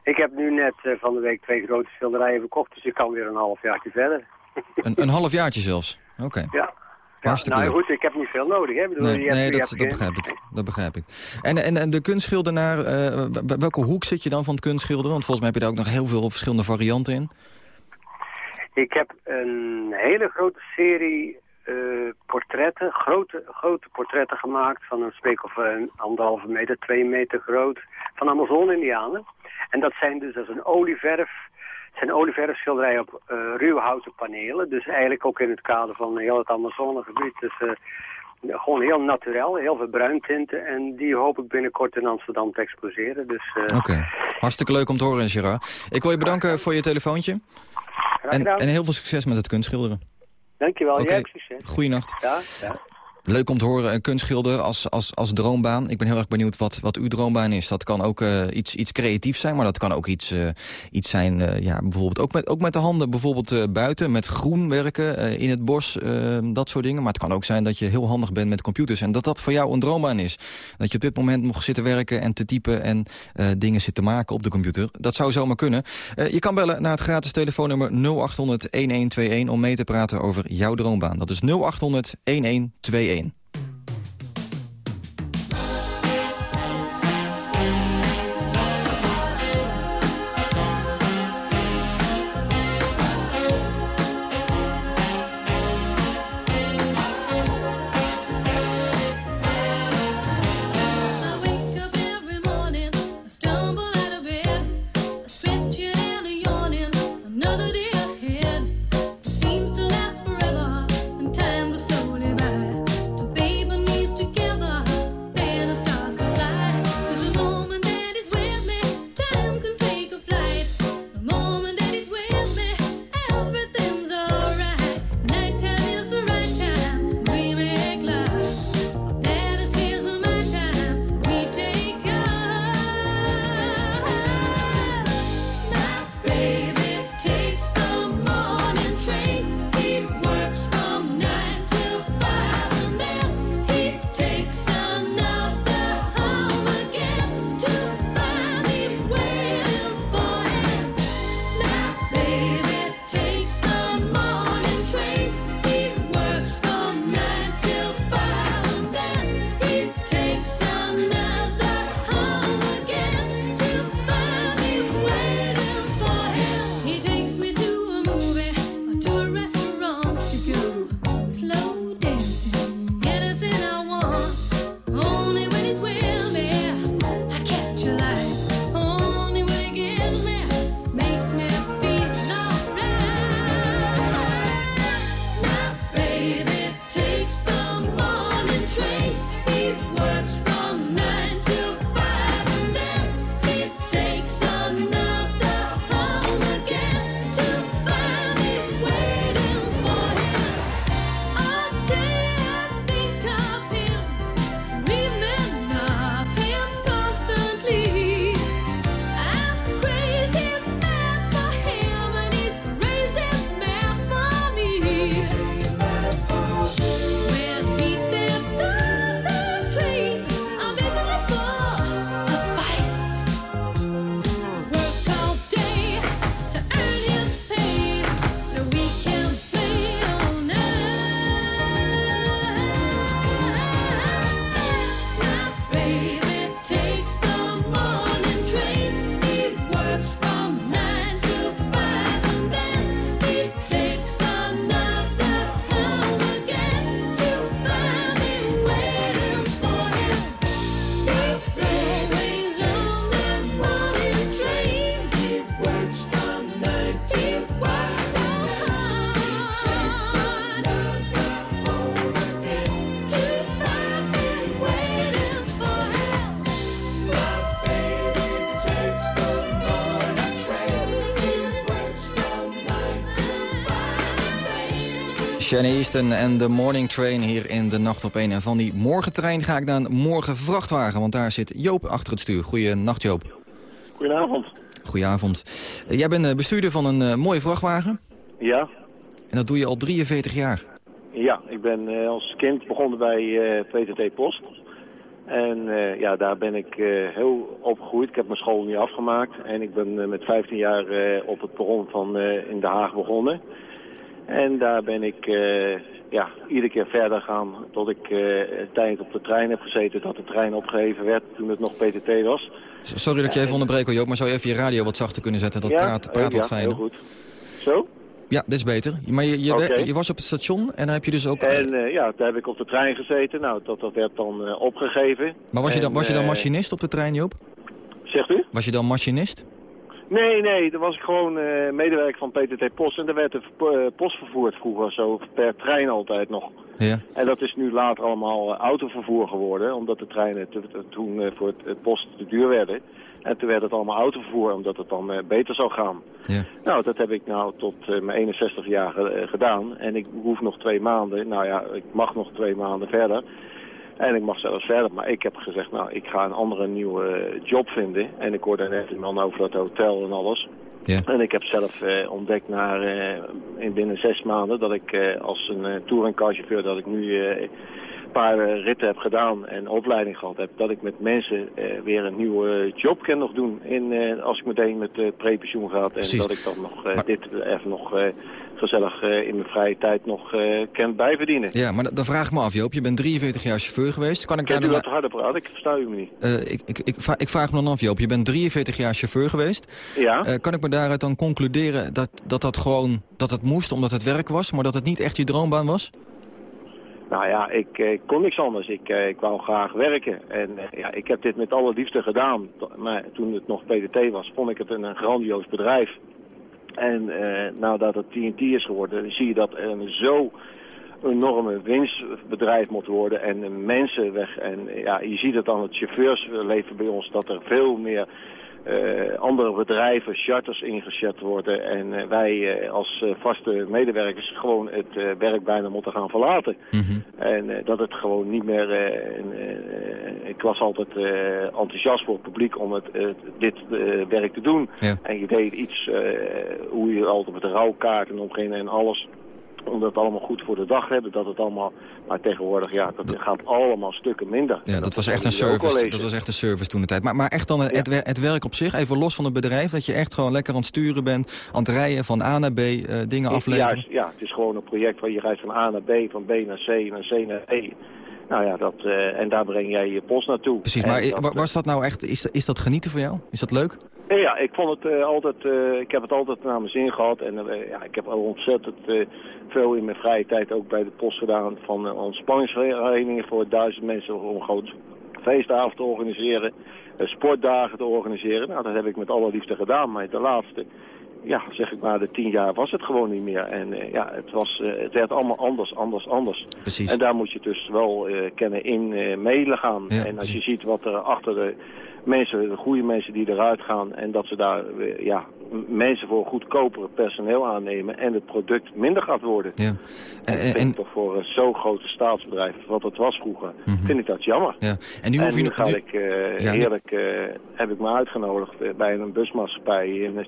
Ik heb nu net eh, van de week twee grote schilderijen verkocht, dus ik kan weer een half jaartje verder. Een, een half jaartje zelfs? Oké. Ja. Ja, Hartstikke nou leuk. goed, ik heb niet veel nodig. Hè? Bedoel, Nee, je hebt- nee je dat, hebt dat geen- begrijp ik. Dat begrijp ik. En, en, en de kunstschildenaar, w- welke hoek zit je dan van het kunstschilderen? Want volgens mij heb je daar ook nog heel veel verschillende varianten in. Ik heb een hele grote serie eh, portretten, grote, grote portretten gemaakt van een spreek of een anderhalve meter, twee meter groot, van Amazon-Indianen. En dat zijn dus als een olieverf, zijn olieverfschilderijen op eh ruwhouten panelen. Dus eigenlijk ook in het kader van heel het Amazonegebied. Dus eh, gewoon heel naturel, heel veel bruintinten. En die hoop ik binnenkort in Amsterdam te exposeren. Dus eh, Oké. Hartstikke leuk om te horen, Gerard. Ik wil je bedanken voor je telefoontje. En, en heel veel succes met het kunstschilderen. dankjewel, Oké. jij hebt succes. Goeienacht. Ja, ja. Leuk om te horen, een kunstschilder als, als, als droombaan. Ik ben heel erg benieuwd wat, wat uw droombaan is. Dat kan ook eh, iets, iets creatiefs zijn, maar dat kan ook iets, eh, iets zijn... eh, ja, bijvoorbeeld ook met, ook met de handen, bijvoorbeeld buiten, met groen werken, in het bos, dat soort dingen. Maar het kan ook zijn dat je heel handig bent met computers... en dat dat voor jou een droombaan is. Dat je op dit moment nog zit te werken en te typen... en dingen zit te maken op de computer. Dat zou zomaar kunnen. Je kan bellen naar het gratis telefoonnummer 0800-1121... om mee te praten over jouw droombaan. Dat is 0800-1121. Shanny Easton en de Morning Train hier in de Nacht op 1. En van die morgentrein ga ik naar een morgen vrachtwagen, want daar zit Joop achter het stuur. Goeienacht Joop. Goedenavond. Goedenavond. Eh, jij bent eh, bestuurder van een eh, mooie vrachtwagen Ja, en dat doe je al 43 jaar. ja ik ben als kind begonnen bij eh, PTT Post. En ja, daar ben ik heel opgegroeid. Ik heb mijn school niet afgemaakt. En ik ben met 15 jaar op het perron van in Den Haag begonnen. En daar ben ik eh, ja, iedere keer verder gaan tot ik eh tijd op de trein heb gezeten. Dat de trein opgeheven werd toen het nog PTT was. Sorry dat ik je even onderbreek hoor, Joop, maar zou je even je radio wat zachter kunnen zetten? Dat Ja? praat, praat Oh, wat ja, fijner. heel goed. Zo? Ja, dit is beter. Maar je, je, je was op het station en dan heb je dus ook... eh, En eh, ja, daar heb ik op de trein gezeten. Nou, dat, dat werd dan eh, opgegeven. maar was je, dan, was je dan eh, machinist op de trein, Joop? Zegt u? Was je dan machinist? Nee, nee, dan was ik gewoon eh, medewerker van PTT Post. En daar werd de v- eh, post vervoerd vroeger, zo per trein altijd nog. Ja. En dat is nu later allemaal eh, autovervoer geworden, omdat de treinen te- te- toen voor het, het post te duur werden. En toen werd het allemaal autovervoer, omdat het dan beter zou gaan. Ja. Nou, dat heb ik nou tot mijn 61 jaar gedaan. En ik hoef nog twee maanden, nou ja, ik mag nog twee maanden verder. En ik mag zelfs verder, maar ik heb gezegd, nou, ik ga een andere nieuwe eh, job vinden. En ik hoorde net een man over dat hotel en alles. Ja. En ik heb zelf eh, ontdekt naar, eh, in binnen zes maanden dat ik als een uh, touringcarchauffeur, dat ik nu een paar ritten heb gedaan en opleiding gehad heb, dat ik met mensen weer een nieuwe job kan nog doen. In, als ik meteen met prepensioen ga en dat ik dan nog dit even nog gezellig eh, in mijn vrije tijd nog eh, kan bijverdienen. Ja, maar dan- vraag ik me af, Joop. Je bent 43 jaar chauffeur geweest. Kan ik daar Kunt u wat harder praten? Ik versta u me niet. Eh, ik, ik, ik, ik vraag me dan af, Joop. Je bent 43 jaar chauffeur geweest. Ja? Kan ik me daaruit dan concluderen dat, dat dat gewoon dat het moest omdat het werk was, maar dat het niet echt je droombaan was? Nou ja, ik, ik kon niks anders. Ik, ik wou graag werken. En ja, ik heb dit met alle liefde gedaan. Maar toen het nog PDT was, vond ik het een, een grandioos bedrijf. En eh nadat het TNT is geworden, zie je dat een zo enorme winstbedrijf moet worden en mensen weg. En ja, je ziet het aan het chauffeursleven bij ons, dat er veel meer eh, andere bedrijven, charters ingezet worden. En eh, wij eh, als vaste medewerkers gewoon het werk bijna moeten gaan verlaten. En eh, dat het gewoon niet meer... en, ik was altijd eh, enthousiast voor het publiek om het, dit werk te doen. Ja. En je deed iets, hoe je altijd met de rouwkaarten omging en alles om dat allemaal goed voor de dag te hebben, dat het allemaal, maar tegenwoordig, ja, dat gaat allemaal stukken minder. Ja, dat was echt een service. Dat was echt een service toen de tijd. Maar, maar echt dan het, het wer- het werk op zich, even los van het bedrijf, dat je echt gewoon lekker aan het sturen bent, aan het rijden van A naar B, eh, dingen afleveren. Juist, ja, het is gewoon een project waar je rijdt van A naar B, van B naar C, naar C naar E. Nou ja, dat, eh, en daar breng jij je post naartoe. Precies, maar dat, wa- was dat nou echt, is, is dat genieten voor jou? Is dat leuk? Eh, Ja, ik vond het eh, altijd, eh, ik heb het altijd naar mijn zin gehad. En eh, ja, ik heb al ontzettend eh, veel in mijn vrije tijd ook bij de post gedaan van uh, ontspanningsverenigingen voor duizend mensen om een groot feestavond te organiseren, eh, sportdagen te organiseren. Nou, dat heb ik met alle liefde gedaan, maar de laatste, ja, zeg ik maar, de tien jaar was het gewoon niet meer. En eh, ja, het, was, eh, het werd allemaal anders, anders, anders. Precies. En daar moet je dus wel eh, kennen in meegaan. Ja, en als je ziet wat er achter de mensen, de goede mensen die eruit gaan... en dat ze daar ja, mensen voor goedkoper personeel aannemen... en het product minder gaat worden. Ja. En, vind ik toch voor zo'n groot staatsbedrijf, wat het was vroeger, vind ik dat jammer. Ja. En nu hoef je nu nog- ga ik, Ja, heerlijk, heb ik me uitgenodigd bij een busmaatschappij in,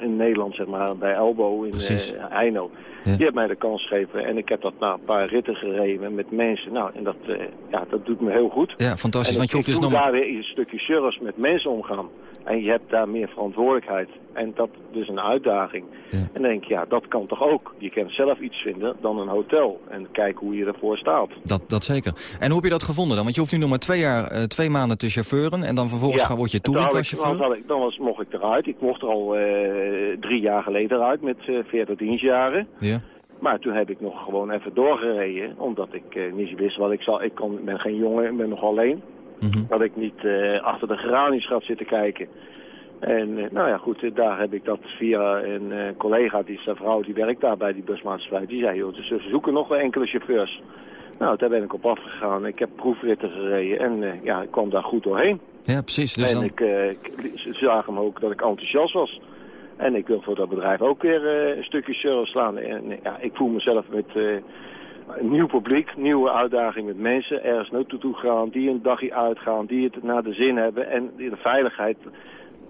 in Nederland, zeg maar, bij Elbo in Precies. eh Eino. Die heeft mij de kans gegeven en ik heb dat na een paar ritten gereden met mensen. Nou, en dat, eh, ja, dat doet me heel goed. Ja, fantastisch, En want je hoeft dus nog daar weer een stukje service met mensen omgaan. En je hebt daar meer verantwoordelijkheid. En dat is een uitdaging. En dan denk ik, ja, dat kan toch ook. Je kan zelf iets vinden dan een hotel. En kijken hoe je ervoor staat. Dat, dat zeker. En hoe heb je dat gevonden dan? Want je hoeft nu nog maar twee, jaar, eh, twee maanden te chauffeuren en dan vervolgens gaan word je touringcarchauffeur. Dan, ik- dan was, mocht ik eruit. Ik mocht er al eh, drie jaar geleden eruit met eh 40 dienstjaren. Ja. Maar toen heb ik nog gewoon even doorgereden. Omdat ik niet wist wat ik zal. Ik kon, ben geen jongen, ik ben nog alleen. Mhm. Dat ik niet eh, achter de geraniums gaat zitten kijken. En eh, nou ja, goed, eh, daar heb ik dat via een collega, die is een vrouw, die werkt daar bij die busmaatschappij. Die zei, joh, ze zoeken nog wel enkele chauffeurs. Nou, daar ben ik op afgegaan. Ik heb proefritten gereden en ja, ik kwam daar goed doorheen. Ja, precies. Dus en dan, ik, ik- ze zagen me ook dat ik enthousiast was. En ik wil voor dat bedrijf ook weer een stukje service slaan. En ja, ik voel mezelf met een nieuw publiek, nieuwe uitdaging met mensen. Ergens naartoe toe gaan, die een dagje uitgaan, die het naar de zin hebben. En die de veiligheid,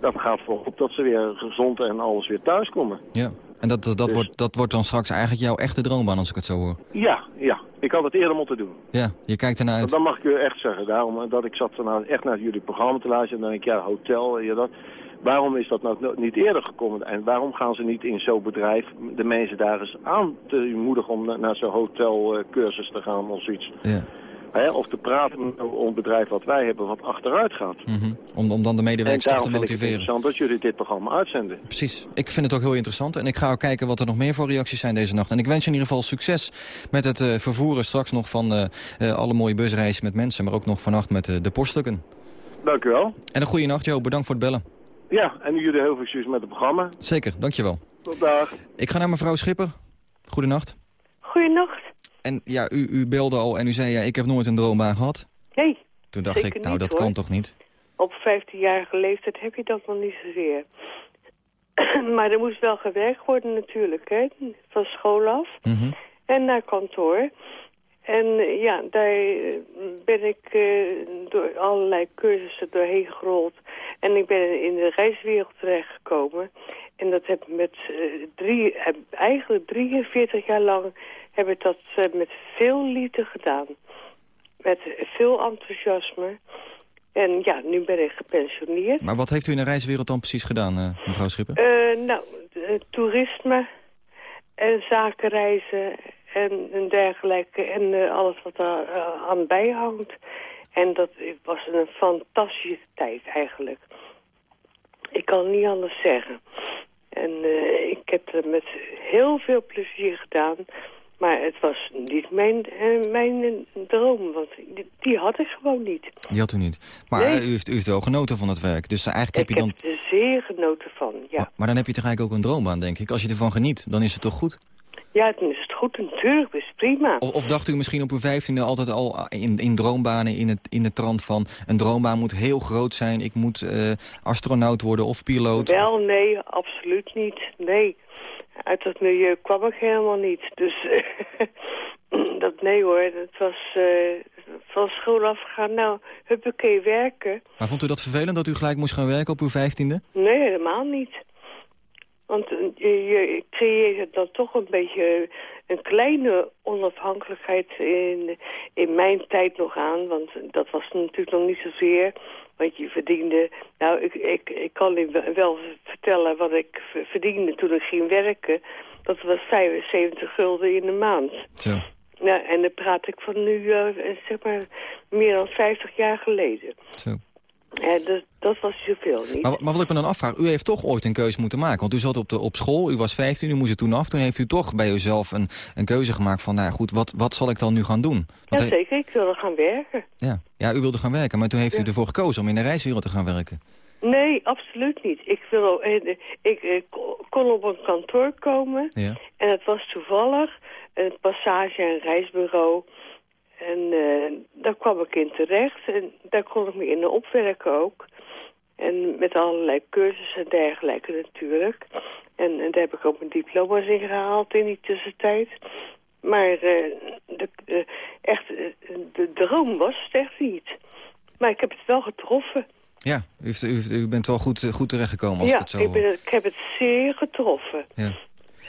dat gaat voorop dat ze weer gezond en alles weer thuiskomen. Ja. En dat, dat, Dus- wordt, dat wordt dan straks eigenlijk jouw echte droombaan als ik het zo hoor. Ja, ja. Ik had het eerder moeten doen. Ja, je kijkt ernaar uit. Dat mag ik u echt zeggen. Daarom dat ik zat nou echt naar jullie programma te luisteren. En dan denk ik, ja, hotel, ja, dat. Waarom is dat nou no- niet eerder gekomen? En waarom gaan ze niet in zo'n bedrijf de mensen daar eens aan te moedigen om na- naar zo'n hotelcursus te gaan of zoiets? Ja. Hè, of te praten met een bedrijf wat wij hebben wat achteruit gaat. Mhm. om, om dan de medewerkers te ik het motiveren. interessant dat jullie dit programma uitzenden. Precies. Ik vind het ook heel interessant. En ik ga ook kijken wat er nog meer voor reacties zijn deze nacht. En ik wens je in ieder geval succes met het eh, vervoeren straks nog van eh, eh, alle mooie busreizen met mensen. Maar ook nog vannacht met de poststukken. Dank u wel. En een goede nacht, Jo. Bedankt voor het bellen. Ja, en jullie heel veel succes met het programma. Zeker, dankjewel. Tot dag. Ik ga naar mevrouw Schipper. Goedenacht. Goedenacht. En ja, u, u belde al en u zei, ja, ik heb nooit een droombaan gehad. Nee, Toen dacht ik, nou niet, dat hoor. kan toch niet? op 15-jarige leeftijd heb je dat nog niet zozeer. maar er moest wel gewerkt worden natuurlijk, hè. Van school af. Mhm. En naar kantoor. En ja, daar eh, ben ik eh, door allerlei cursussen doorheen gerold. En ik ben in de reiswereld terechtgekomen. En dat heb ik met eh, drie, heb, eigenlijk 43 jaar lang heb ik dat eh, met veel liefde gedaan. Met veel enthousiasme. En ja, nu ben ik gepensioneerd. Maar wat heeft u in de reiswereld dan precies gedaan, eh, mevrouw Schipper? Eh, nou, eh, toerisme en zakenreizen en, en dergelijke. En eh, alles wat daar eh, aan bijhangt. En dat was een fantastische tijd eigenlijk. Ik kan het niet anders zeggen. En eh, ik heb het met heel veel plezier gedaan. Maar het was niet mijn, eh, mijn droom, want die, had ik gewoon niet. Die had u niet. Maar Nee. u, heeft, u heeft wel genoten van het werk. Dus eigenlijk heb ik je dan... heb er zeer genoten van, ja. Maar dan heb je toch eigenlijk ook een droombaan, denk ik. Als je ervan geniet, dan is het toch goed? Ja, dan is het goed, natuurlijk, is prima. Of, of dacht u misschien op uw vijftiende altijd al in, in droombanen in, het, in de trant van... een droombaan moet heel groot zijn, ik moet eh, astronaut worden of piloot? Wel, nee, absoluut niet. Nee, uit dat milieu kwam ik helemaal niet. Dus dat nee hoor, dat was eh, van school afgegaan. Nou, huppakee, werken. Maar vond u dat vervelend dat u gelijk moest gaan werken op uw vijftiende? Nee, helemaal niet. Want eh, je, je creëert dan toch een beetje een kleine onafhankelijkheid in, in mijn tijd nog aan. Want dat was natuurlijk nog niet zozeer. Want je verdiende... Nou, ik, ik, ik kan u wel- vertellen wat ik verdiende toen ik ging werken. Dat was 75 gulden in de maand. Zo. Nou, en dan praat ik van nu, eh, zeg maar, meer dan 50 jaar geleden. Zo. En dat, dat was zoveel niet. Maar, maar wat ik me dan afvraag, u heeft toch ooit een keuze moeten maken. Want u zat op, de, op school, u was 15, u moest het toen af. Toen heeft u toch bij uzelf een, een keuze gemaakt van... nou ja, goed, wat, wat zal ik dan nu gaan doen? Want hij- Jazeker, ik wilde gaan werken. ja. ja, u wilde gaan werken, maar toen heeft u Ja. ervoor gekozen om in de reiswereld te gaan werken. Nee, absoluut niet. Ik, wil, eh, ik, eh, kon op een kantoor komen Ja. en het was toevallig een passage- en reisbureau. En eh, daar kwam ik in terecht en daar kon ik me in opwerken ook. En met allerlei cursussen en dergelijke natuurlijk. En, en daar heb ik ook mijn diploma's in gehaald in die tussentijd. Maar eh, de, eh, echt, de droom was het echt niet. Maar ik heb het wel getroffen. Ja, u, heeft, u, bent wel goed, goed terechtgekomen als ja, ik het zo ik, ben, hoor. ik heb het zeer getroffen. Ja.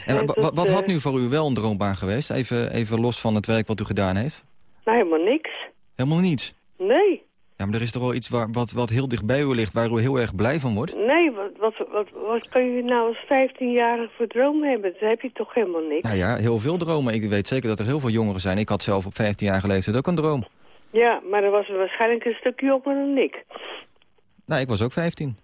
En dat, wat had nu voor u wel een droombaan geweest? Even, even los van het werk wat u gedaan heeft. Nou, helemaal niks. Helemaal niets. Nee, Ja, maar er is toch wel iets waar, wat, wat heel dicht bij u ligt... waar u heel erg blij van wordt? nee, wat, wat, wat, wat kan je nou als 15-jarige voor droom hebben? Dat heb je toch helemaal niks? Nou ja, heel veel dromen. Ik weet zeker dat er heel veel jongeren zijn. Ik had zelf op 15 jaar leeftijd ook een droom. Ja, maar dan was er waarschijnlijk een stuk jonger dan ik. Nou, ik was ook 15.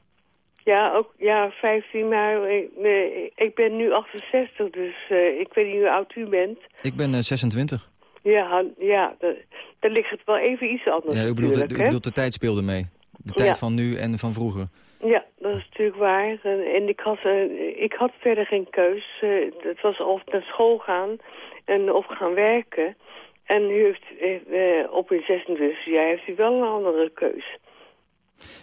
Ja, ook, ja, 15, maar ik, nee, ik ben nu 68, dus eh, ik weet niet hoe oud u bent. Ik ben eh, 26. Ja, ja, da- dan ligt het wel even iets anders Ja, u bedoelt, u bedoelt de tijd speelde mee. De tijd Ja. van nu en van vroeger. Ja, dat is natuurlijk waar. En, en ik, had, eh, ik had verder geen keus. Eh, het was of naar school gaan en of gaan werken. En u heeft, eh, eh, op uw 26 jaar heeft u wel een andere keus.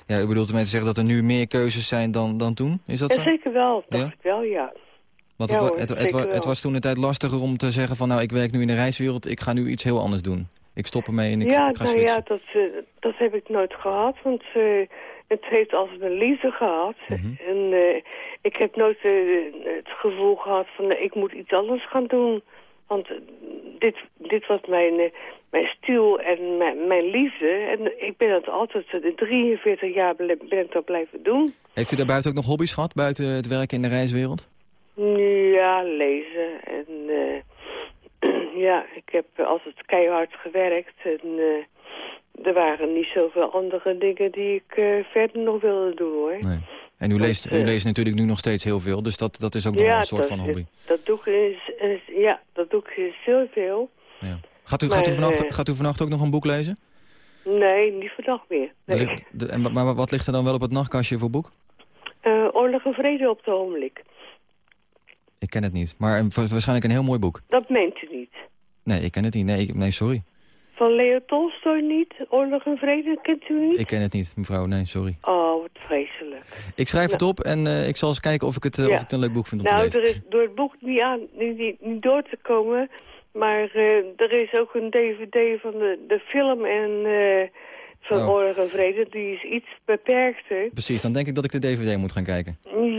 Ja, u bedoelt ermee te zeggen dat er nu meer keuzes zijn dan, dan toen? Is dat Ja, zo? zeker wel, dacht Ja? ik wel, ja. Want Ja het, hoor, het, het, was toen een tijd lastiger om te zeggen van... nou, ik werk nu in de reiswereld, ik ga nu iets heel anders doen. Ik stop ermee en ik, ja, ga nou switchen. ja, dat, eh, dat heb ik nooit gehad, want eh, het heeft als een liefde gehad. Mhm. En eh, ik heb nooit het gevoel gehad van ik moet iets anders gaan doen. Want dit, dit was mijn, mijn stiel en mijn, mijn liefde. En ik ben dat altijd, de 43 jaar ben ik dat blijven doen. Heeft u daarbuiten ook nog hobby's gehad, buiten het werken in de reiswereld? Ja, lezen. En eh, ja, ik heb altijd keihard gewerkt. En eh, er waren niet zoveel andere dingen die ik eh, verder nog wilde doen hoor. En u leest, u leest natuurlijk nu nog steeds heel veel, dus dat, dat is ook nog wel een soort van hobby. Dat doe ik, is, is- ja, dat doe ik heel veel. Gaat u, gaat, u vannacht, gaat u vannacht ook nog een boek lezen? Nee, niet vandaag meer. Nee. Ligt- de- en, wa- maar wat ligt er dan wel op het nachtkastje voor boek? Oorlog en vrede op het ogenblik. Ik ken het niet, maar een- wa- waarschijnlijk een heel mooi boek. Dat meent u niet. Nee, ik ken het niet. Nee, ik- nee sorry. Van Leo Tolstoy niet? Oorlog en vrede, kent u niet? Ik ken het niet, mevrouw. Nee, sorry. Oh, wat vreselijk. Ik schrijf het op en eh, ik zal eens kijken of ik het, eh, Ja. of ik het een leuk boek vind om te Nou, lezen. er is door het boek niet, aan, niet, niet, niet door te komen. Maar eh, er is ook een dvd van de, de film en, eh, van Oh. Oorlog en Vrede. Die is iets beperkter. Precies, dan denk ik dat ik de DVD moet gaan kijken.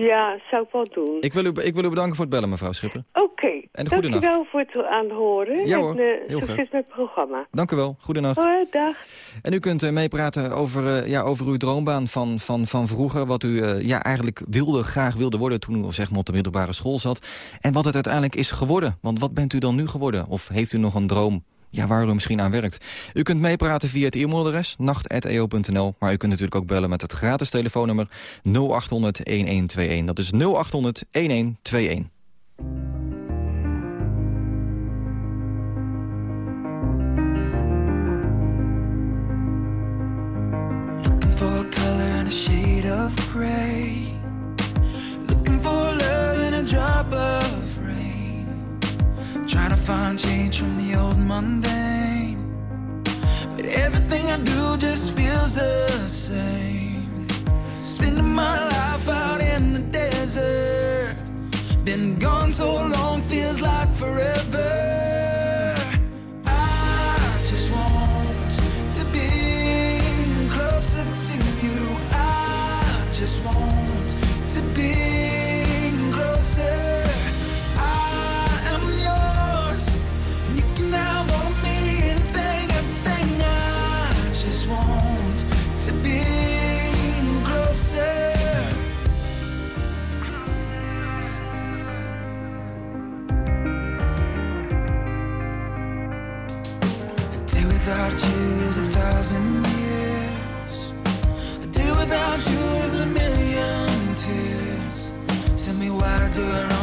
Ja, zou ik wel doen. Ik wil u, ik wil u bedanken voor het bellen, mevrouw Schipper. Oké, En goede nacht. dankjewel voor het aanhoren. Ja en, eh, heel succes graag. met het programma. Dank u wel. Goedenacht. Hoi, dag. En u kunt eh, meepraten over, eh, ja, over uw droombaan van, van, van vroeger. Wat u ja, eigenlijk wilde, graag wilde worden toen u zeg maar, op de middelbare school zat. En wat het uiteindelijk is geworden. Want wat bent u dan nu geworden? Of heeft u nog een droom ja, waar u misschien aan werkt? U kunt meepraten via het e-mailadres nacht.eo.nl. Maar u kunt natuurlijk ook bellen met het gratis telefoonnummer 0800-1121. Dat is 0800-1121. Mundane. But everything I do just feels the same. Spending my life out in the desert. Been gone so long, feels like forever. Is a thousand years. A day without you is a million tears. Tell me why do I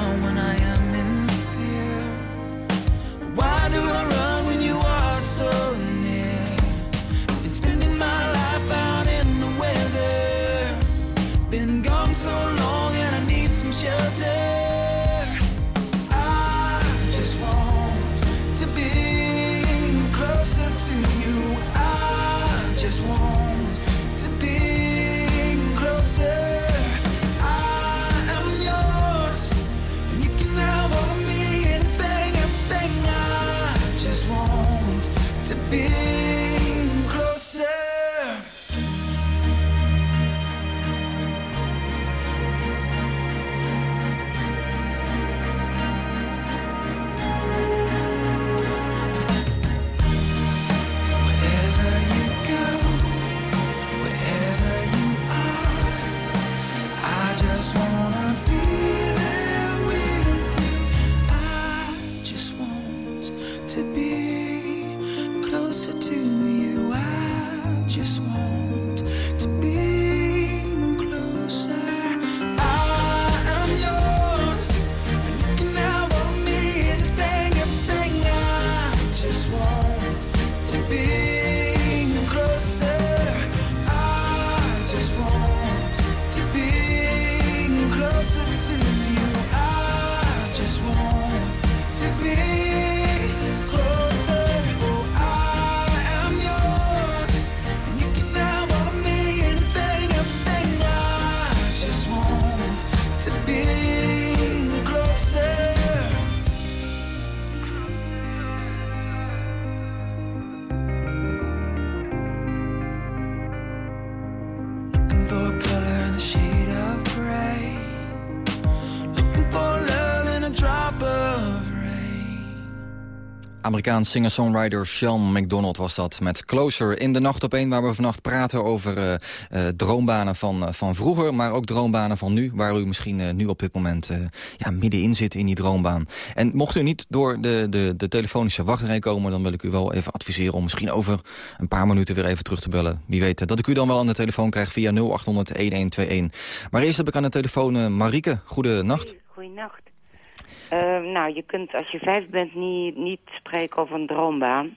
Amerikaans singer-songwriter Sean McDonald was dat met Closer in de Nacht op één... waar we vannacht praten over eh, eh, droombanen van, eh, van vroeger... maar ook droombanen van nu, waar u misschien nu op dit moment ja, middenin zit in die droombaan. En mocht u niet door de, de, de telefonische wachtrij komen... dan wil ik u wel even adviseren om misschien over een paar minuten weer even terug te bellen. Wie weet dat ik u dan wel aan de telefoon krijg via 0800-1121. Maar eerst heb ik aan de telefoon Marieke. Goedenacht. Goeienacht. Eh, nou, je kunt als je vijf bent niet, niet spreken over een droombaan.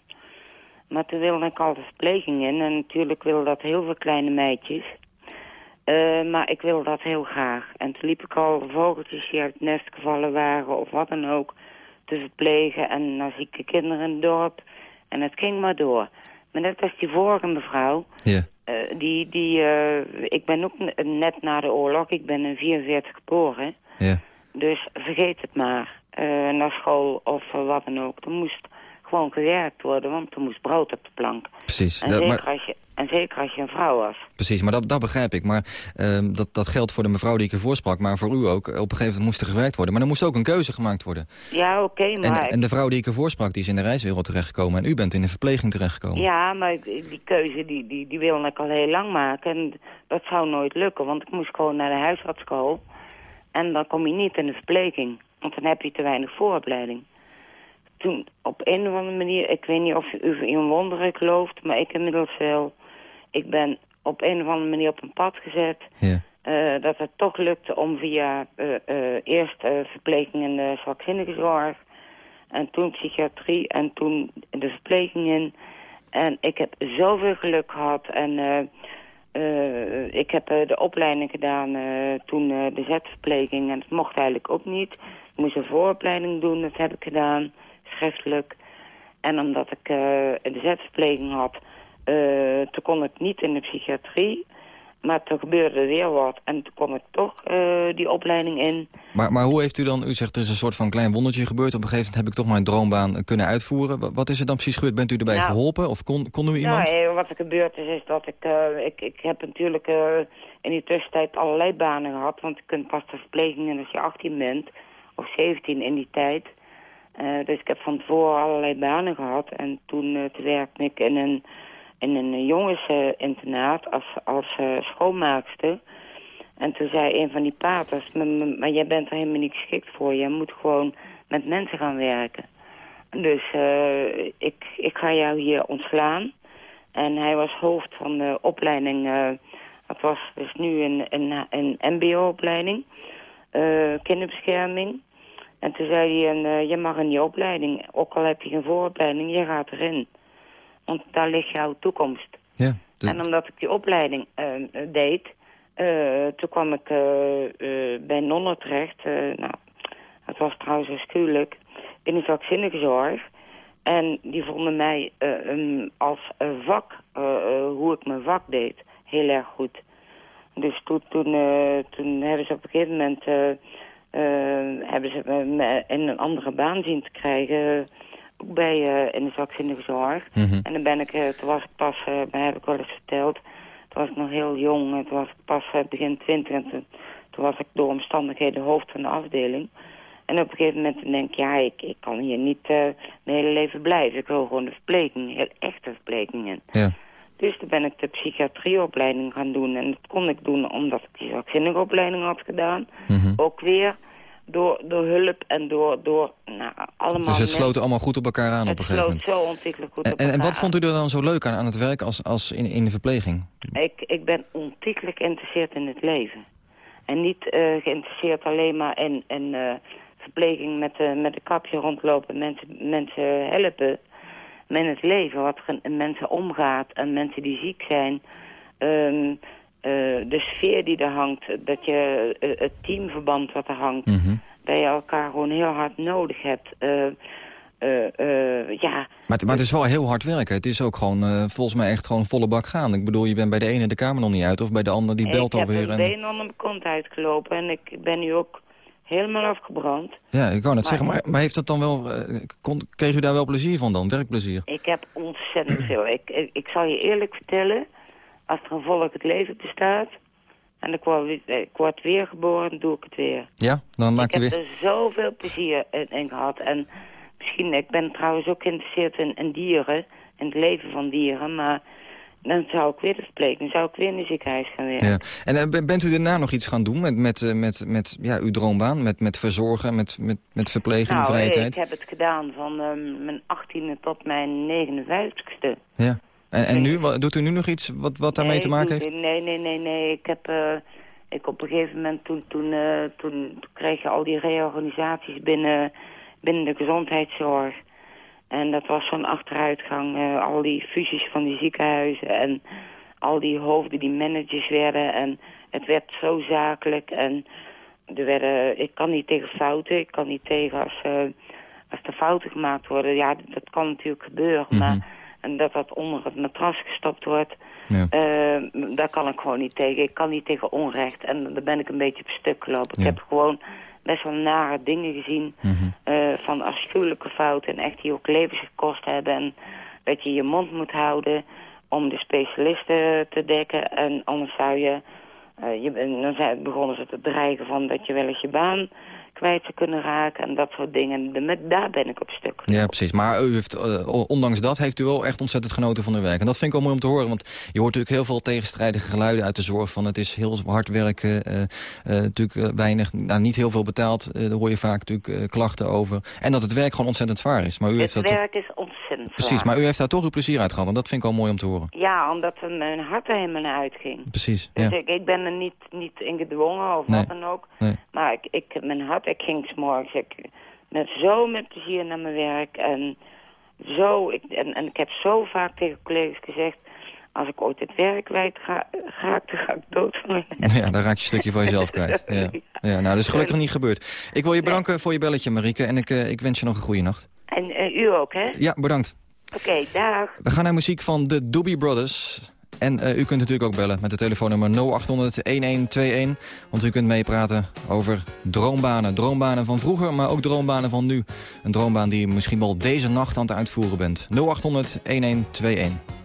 Maar toen wilde ik al de verpleging in. En natuurlijk willen dat heel veel kleine meidjes. Eh, maar ik wil dat heel graag. En toen liep ik al vogeltjes die uit het nest gevallen waren of wat dan ook te verplegen. En naar zieke kinderen in het dorp. En het ging maar door. Maar net als die vorige mevrouw. Ja. eh, die, die, eh, ik ben ook net na de oorlog. Ik ben in 44 geboren. Ja. Dus vergeet het maar. Eh, naar school of wat dan ook. Er moest gewoon gewerkt worden, want er moest brood op de plank. Precies. En, zeker, maar- als je, en zeker als je een vrouw was. Precies, maar dat, dat begrijp ik. Maar ehm, dat, dat geldt voor de mevrouw die ik ervoor sprak, maar voor u ook. Op een gegeven moment moest er gewerkt worden. Maar er moest ook een keuze gemaakt worden. Ja, oké, En, maar... en de vrouw die ik ervoor sprak, die is in de reiswereld terechtgekomen. En u bent in de verpleging terechtgekomen. Ja, maar die keuze die, die, die wilde ik al heel lang maken. En dat zou nooit lukken, want ik moest gewoon naar de huisartsschool. En dan kom je niet in de verpleging, want dan heb je te weinig vooropleiding. Toen op een of andere manier, ik weet niet of u in wonderen gelooft, maar ik inmiddels wel. Ik ben op een of andere manier op een pad gezet. Ja. eh, dat het toch lukte om via eh, eerst verpleging in de zwakzinnige zorg. En toen psychiatrie en toen de verpleging in. En ik heb zoveel geluk gehad. En eh, ik heb eh, de opleiding gedaan eh, toen de zetverpleging. En dat mocht eigenlijk ook niet. Ik moest een vooropleiding doen, dat heb ik gedaan, schriftelijk. En omdat ik de zetverpleging had, toen kon ik niet in de psychiatrie. Maar toen gebeurde er weer wat en toen kon ik toch eh, die opleiding in. Maar, maar hoe heeft u dan, u zegt er is een soort van klein wondertje gebeurd. Op een gegeven moment heb ik toch mijn droombaan kunnen uitvoeren. Wa- Wat is er dan precies gebeurd? Bent u erbij Nou, geholpen? Of kon, kon u iemand? Nou, eh, wat er gebeurd is, is dat ik... eh, ik, ik heb natuurlijk eh, in die tussentijd allerlei banen gehad. Want je kunt pas de verpleging in als je 18 bent. Of 17 in die tijd. Dus ik heb van tevoren allerlei banen gehad. En toen, toen werkte ik in een, in een jongensinternaat als, als eh, schoonmaakster. En toen zei een van die paters... Maar, jij bent er helemaal niet geschikt voor. Jij moet gewoon met mensen gaan werken. Dus eh, ik, ik ga jou hier ontslaan. En hij was hoofd van de opleiding. eh dat was dus nu een, een, een mbo-opleiding. eh, kinderbescherming. En toen zei hij, en, eh, je mag in die opleiding, ook al heb je geen vooropleiding, je gaat erin. Want daar ligt jouw toekomst. Ja, En omdat ik die opleiding eh, deed, eh, toen kwam ik bij nonnen terecht. nou, dat was trouwens afschuwelijk. In de vakzinnige zorg. En die vonden mij eh, um, als vak, hoe ik mijn vak deed, heel erg goed. Dus toen, toen, toen hebben ze op een gegeven moment hebben ze me in een andere baan zien te krijgen. Ook bij eh, in de vakzinnige zorg. Mhm. En dan ben ik, eh, toen was ik pas, eh heb ik wel eens verteld, toen was ik nog heel jong. en Toen was ik pas begin twintig en toen, toen was ik door omstandigheden hoofd van de afdeling. En op een gegeven moment denk ik, ja, ik, ik kan hier niet mijn hele leven blijven. Ik wil gewoon de verpleging, heel echte verpleging in. Ja. Dus toen ben ik de psychiatrieopleiding gaan doen. En dat kon ik doen omdat ik die zakzinnige opleiding had gedaan. Mhm. Ook weer door, door hulp en door, door nou, allemaal... Dus het sloot allemaal goed op elkaar aan op een Het gegeven sloot moment. zo ontzettend goed En, op en, en wat vond u er dan zo leuk aan, aan het werk als, als in, in de verpleging? Ik, ik ben ontiegelijk geïnteresseerd in het leven. En niet eh, geïnteresseerd alleen maar in, in eh, verpleging met, eh, met een kapje rondlopen, mensen, mensen helpen. Maar in het leven, wat er in mensen omgaat en mensen die ziek zijn. Ehm, eh, de sfeer die er hangt, dat je eh, het teamverband wat er hangt. Dat je elkaar gewoon heel hard nodig hebt. Eh, eh, eh, ja, Maar, het- maar het is wel heel hard werken. Het is ook gewoon eh, volgens mij echt gewoon volle bak gaan. Ik bedoel, je bent bij de ene de kamer nog niet uit... of bij de ander die belt ik heb alweer. een En... been onder mijn kont uitgelopen en ik ben nu ook helemaal afgebrand. Ja, ik wou net Maar- zeggen, maar, maar heeft dat dan wel... eh, kon, kreeg u daar wel plezier van dan, werkplezier? Ik heb ontzettend veel. Ik, ik, ik zal je eerlijk vertellen, als er een volk het leven bestaat... en ik word, weer- ik word weer geboren, doe ik het weer. Ja, dan maakt ik u heb weer... er zoveel plezier in, in gehad. En misschien, ik ben trouwens ook geïnteresseerd in, in dieren, in het leven van dieren, maar dan zou ik weer de verpleging, zou ik weer in een ziekenhuis gaan werken. Ja. En eh, ben- bent u daarna nog iets gaan doen met, met, eh, met, met ja, uw droombaan? Met, met verzorgen, met, met, met verplegen nou, vrije ik tijd? heb het gedaan van ehm, mijn 18e tot mijn 59ste. Ja. En, en nu, wat- doet u nu nog iets wat, wat daarmee te maken heeft? Nee, nee, nee, nee. Ik heb eh, ik op een gegeven moment, toen, toen, eh, toen, toen kreeg je al die reorganisaties binnen, binnen de gezondheidszorg. En dat was zo'n achteruitgang. eh, al die fusies van die ziekenhuizen en al die hoofden die managers werden. En het werd zo zakelijk. En er werden, ik kan niet tegen fouten. Ik kan niet tegen als, eh, als er fouten gemaakt worden. Ja, dat kan natuurlijk gebeuren. Maar, en dat dat onder het matras gestopt wordt. eh, daar kan ik gewoon niet tegen. Ik kan niet tegen onrecht. En daar ben ik een beetje op stuk gelopen. Ik heb gewoon best wel nare dingen gezien. eh, van afschuwelijke fouten. En echt die ook levens gekost hebben. En dat je je mond moet houden om de specialisten te dekken. En anders zou je... eh, je dan zijn, begonnen ze te dreigen van dat je wel eens je baan kwijt zou kunnen raken. En dat soort dingen. De- daar ben ik op stuk. Ja, precies. Maar u heeft, eh, ondanks dat heeft u wel echt ontzettend genoten van uw werk. En dat vind ik wel mooi om te horen. Want je hoort natuurlijk heel veel tegenstrijdige geluiden uit de zorg. Van het is heel hard werken. eh, eh, natuurlijk weinig, nou, niet heel veel betaald. Daar hoor je vaak natuurlijk klachten over. En dat het werk gewoon ontzettend zwaar is. Maar u heeft Het dat toch- werk is ontzettend Precies, zwaar. maar u heeft daar toch uw plezier uit gehad. En dat vind ik wel mooi om te horen. Ja, omdat mijn hart er helemaal naar uitging. Precies, Dus ja. ik, ik ben er niet, niet in gedwongen of Nee. wat dan ook. Nee. Maar ik, ik, mijn hart, ik ging 's morgens ik, met zo met plezier naar mijn werk. En, zo, ik, en, en ik heb zo vaak tegen collega's gezegd... als ik ooit het werk kwijt ga, ga, dan ga ik dood van Ja, dan raak je een stukje van jezelf kwijt. Ja. Ja, nou, dat is gelukkig niet gebeurd. Ik wil je bedanken voor je belletje, Marieke. En ik, eh, ik wens je nog een goede nacht. En eh, u ook, hè? Ja, bedankt. Oké, dag. We gaan naar muziek van de Doobie Brothers. En eh, u kunt natuurlijk ook bellen met de telefoonnummer 0800-1121. Want u kunt meepraten over droombanen. Droombanen van vroeger, maar ook droombanen van nu. Een droombaan die misschien wel deze nacht aan het uitvoeren bent. 0800-1121.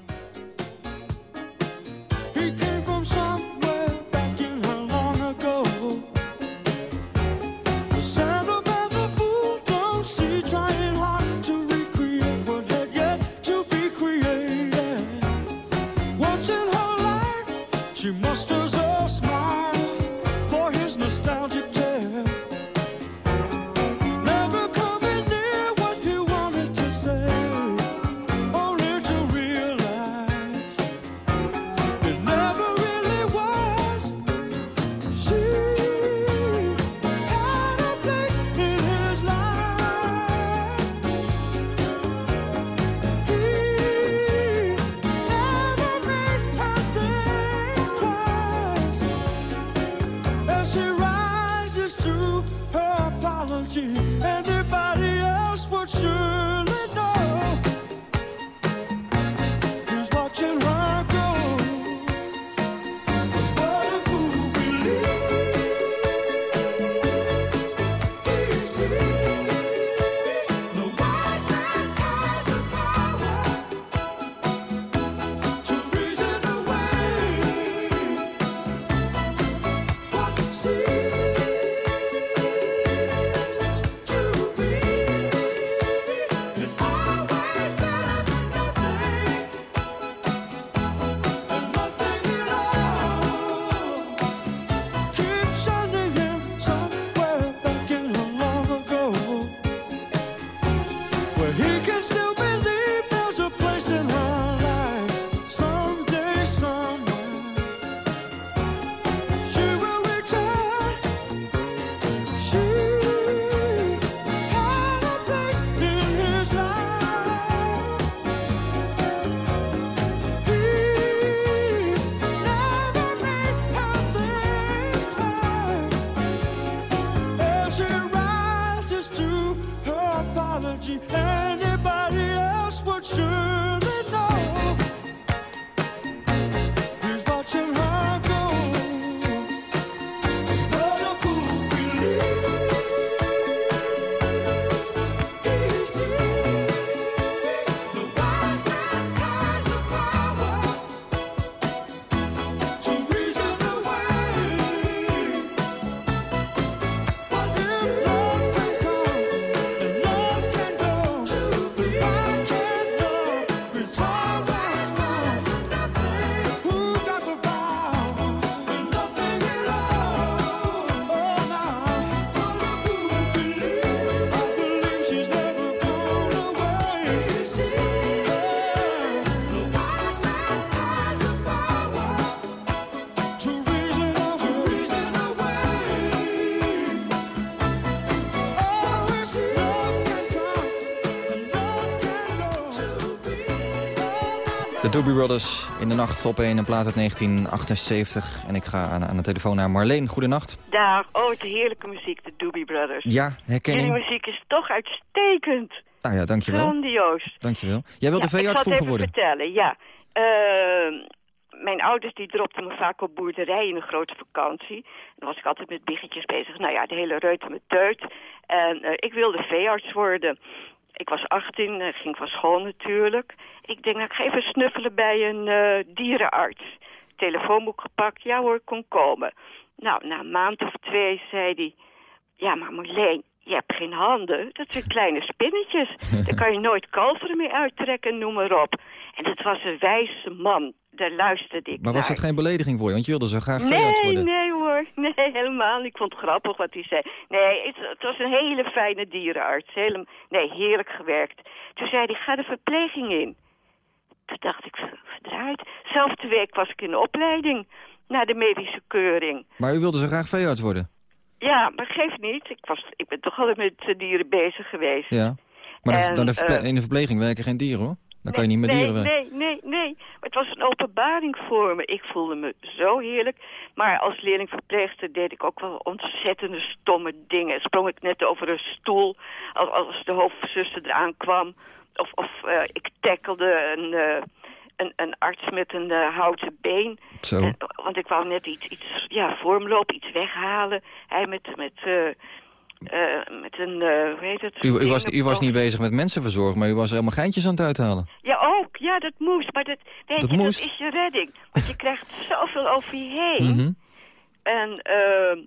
Doobie Brothers in de nacht op een, een plaat uit 1978. En ik ga aan, aan de telefoon naar Marleen. Goedenacht. Dag, oh, wat heerlijke muziek, de Doobie Brothers. Ja, herkenning. Jullie muziek is toch uitstekend. Nou ja, dankjewel. Grandioos. Dankjewel. Jij wilde veearts Ik zal het even worden. vertellen, ja. Ehm, mijn ouders die dropten me vaak op boerderij in een grote vakantie. Dan was ik altijd met biggetjes bezig. Nou ja, de hele reut met teut. En eh, ik wilde veearts worden. Ik was 18, eh, ging van school natuurlijk. Ik denk, nou, ik ga even snuffelen bij een eh, dierenarts. Telefoonboek gepakt, ja hoor, ik kon komen. Nou, na een maand of twee zei hij... Ja, maar Marleen, je hebt geen handen. Dat zijn kleine spinnetjes. Daar kan je nooit kalveren mee uittrekken, noem maar op. En dat was een wijze man. Daar luisterde ik Maar was naar. dat geen belediging voor je? Want je wilde zo graag veearts Nee, worden. nee hoor. Nee, helemaal. Ik vond het grappig wat hij zei. Nee, het, het was een hele fijne dierenarts. Nee, heerlijk gewerkt. Toen zei hij, ga de verpleging in. Toen dacht ik, ver- verdraaid. Zelfde week was ik in de opleiding. Naar de medische keuring. Maar u wilde zo graag veearts worden? Ja, maar geeft niet. Ik, was, ik ben toch altijd met dieren bezig geweest. Ja. Maar En, dan de eh, in de verpleging werken geen dieren hoor. Dan kan je niet met nee. Nee, nee, nee. Maar het was een openbaring voor me. Ik voelde me zo heerlijk. Maar als leerlingverpleegster deed ik ook wel ontzettende stomme dingen. Sprong ik net over een stoel als, als de hoofdzuster eraan kwam. Of, of eh, ik tackelde een, eh, een, een arts met een eh, houten been. Zo. En- want ik wou net iets, iets ja, voor hem lopen, iets weghalen. Hij met, met, eh, met een, eh, hoe heet het? U, u, was, u was niet bezig met mensenverzorg, maar u was helemaal geintjes aan het uithalen. ja, ook. Ja, dat moest. Maar dat, weet Dat je, moest? dat is je redding. Want je krijgt zoveel over je heen. Mhm. En, ehm,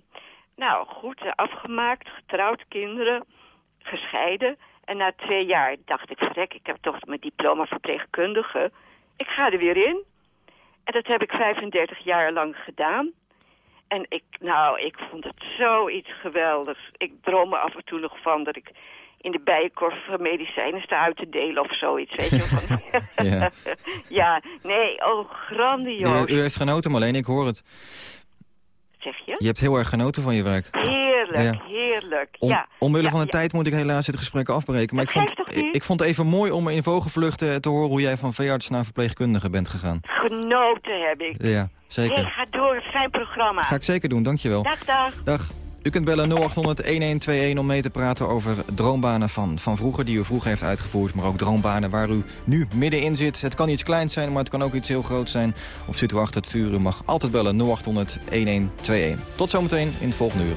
nou, goed, eh, afgemaakt, getrouwd, kinderen, gescheiden. En na twee jaar dacht ik, verrek, ik heb toch mijn diploma verpleegkundige. Ik ga er weer in. En dat heb ik 35 jaar lang gedaan. En ik, nou, ik vond het zoiets geweldigs. Ik droom er af en toe nog van dat ik in de bijenkorf medicijnen sta uit te delen of zoiets, weet je. Van, Ja. ja, nee, oh, grandioos. U, u heeft genoten, Marleen, ik hoor het. Zeg je? Je hebt heel erg genoten van je werk. Heerlijk, Ja. heerlijk. Om, ja. omwille van de ja. tijd moet ik helaas dit gesprek afbreken. Maar ik vond, ik vond het even mooi om in vogelvluchten te horen hoe jij van veearts naar verpleegkundige bent gegaan. Genoten heb ik. Ja, zeker. Ga door, fijn programma. Ga ik zeker doen, dankjewel. Dag, dag. Dag. U kunt bellen 0800-1121 om mee te praten over droombanen van, van vroeger... die u vroeger heeft uitgevoerd, maar ook droombanen waar u nu middenin zit. Het kan iets kleins zijn, maar het kan ook iets heel groots zijn. Of zit u achter het stuur, u mag altijd bellen 0800-1121. Tot zometeen in het volgende uur.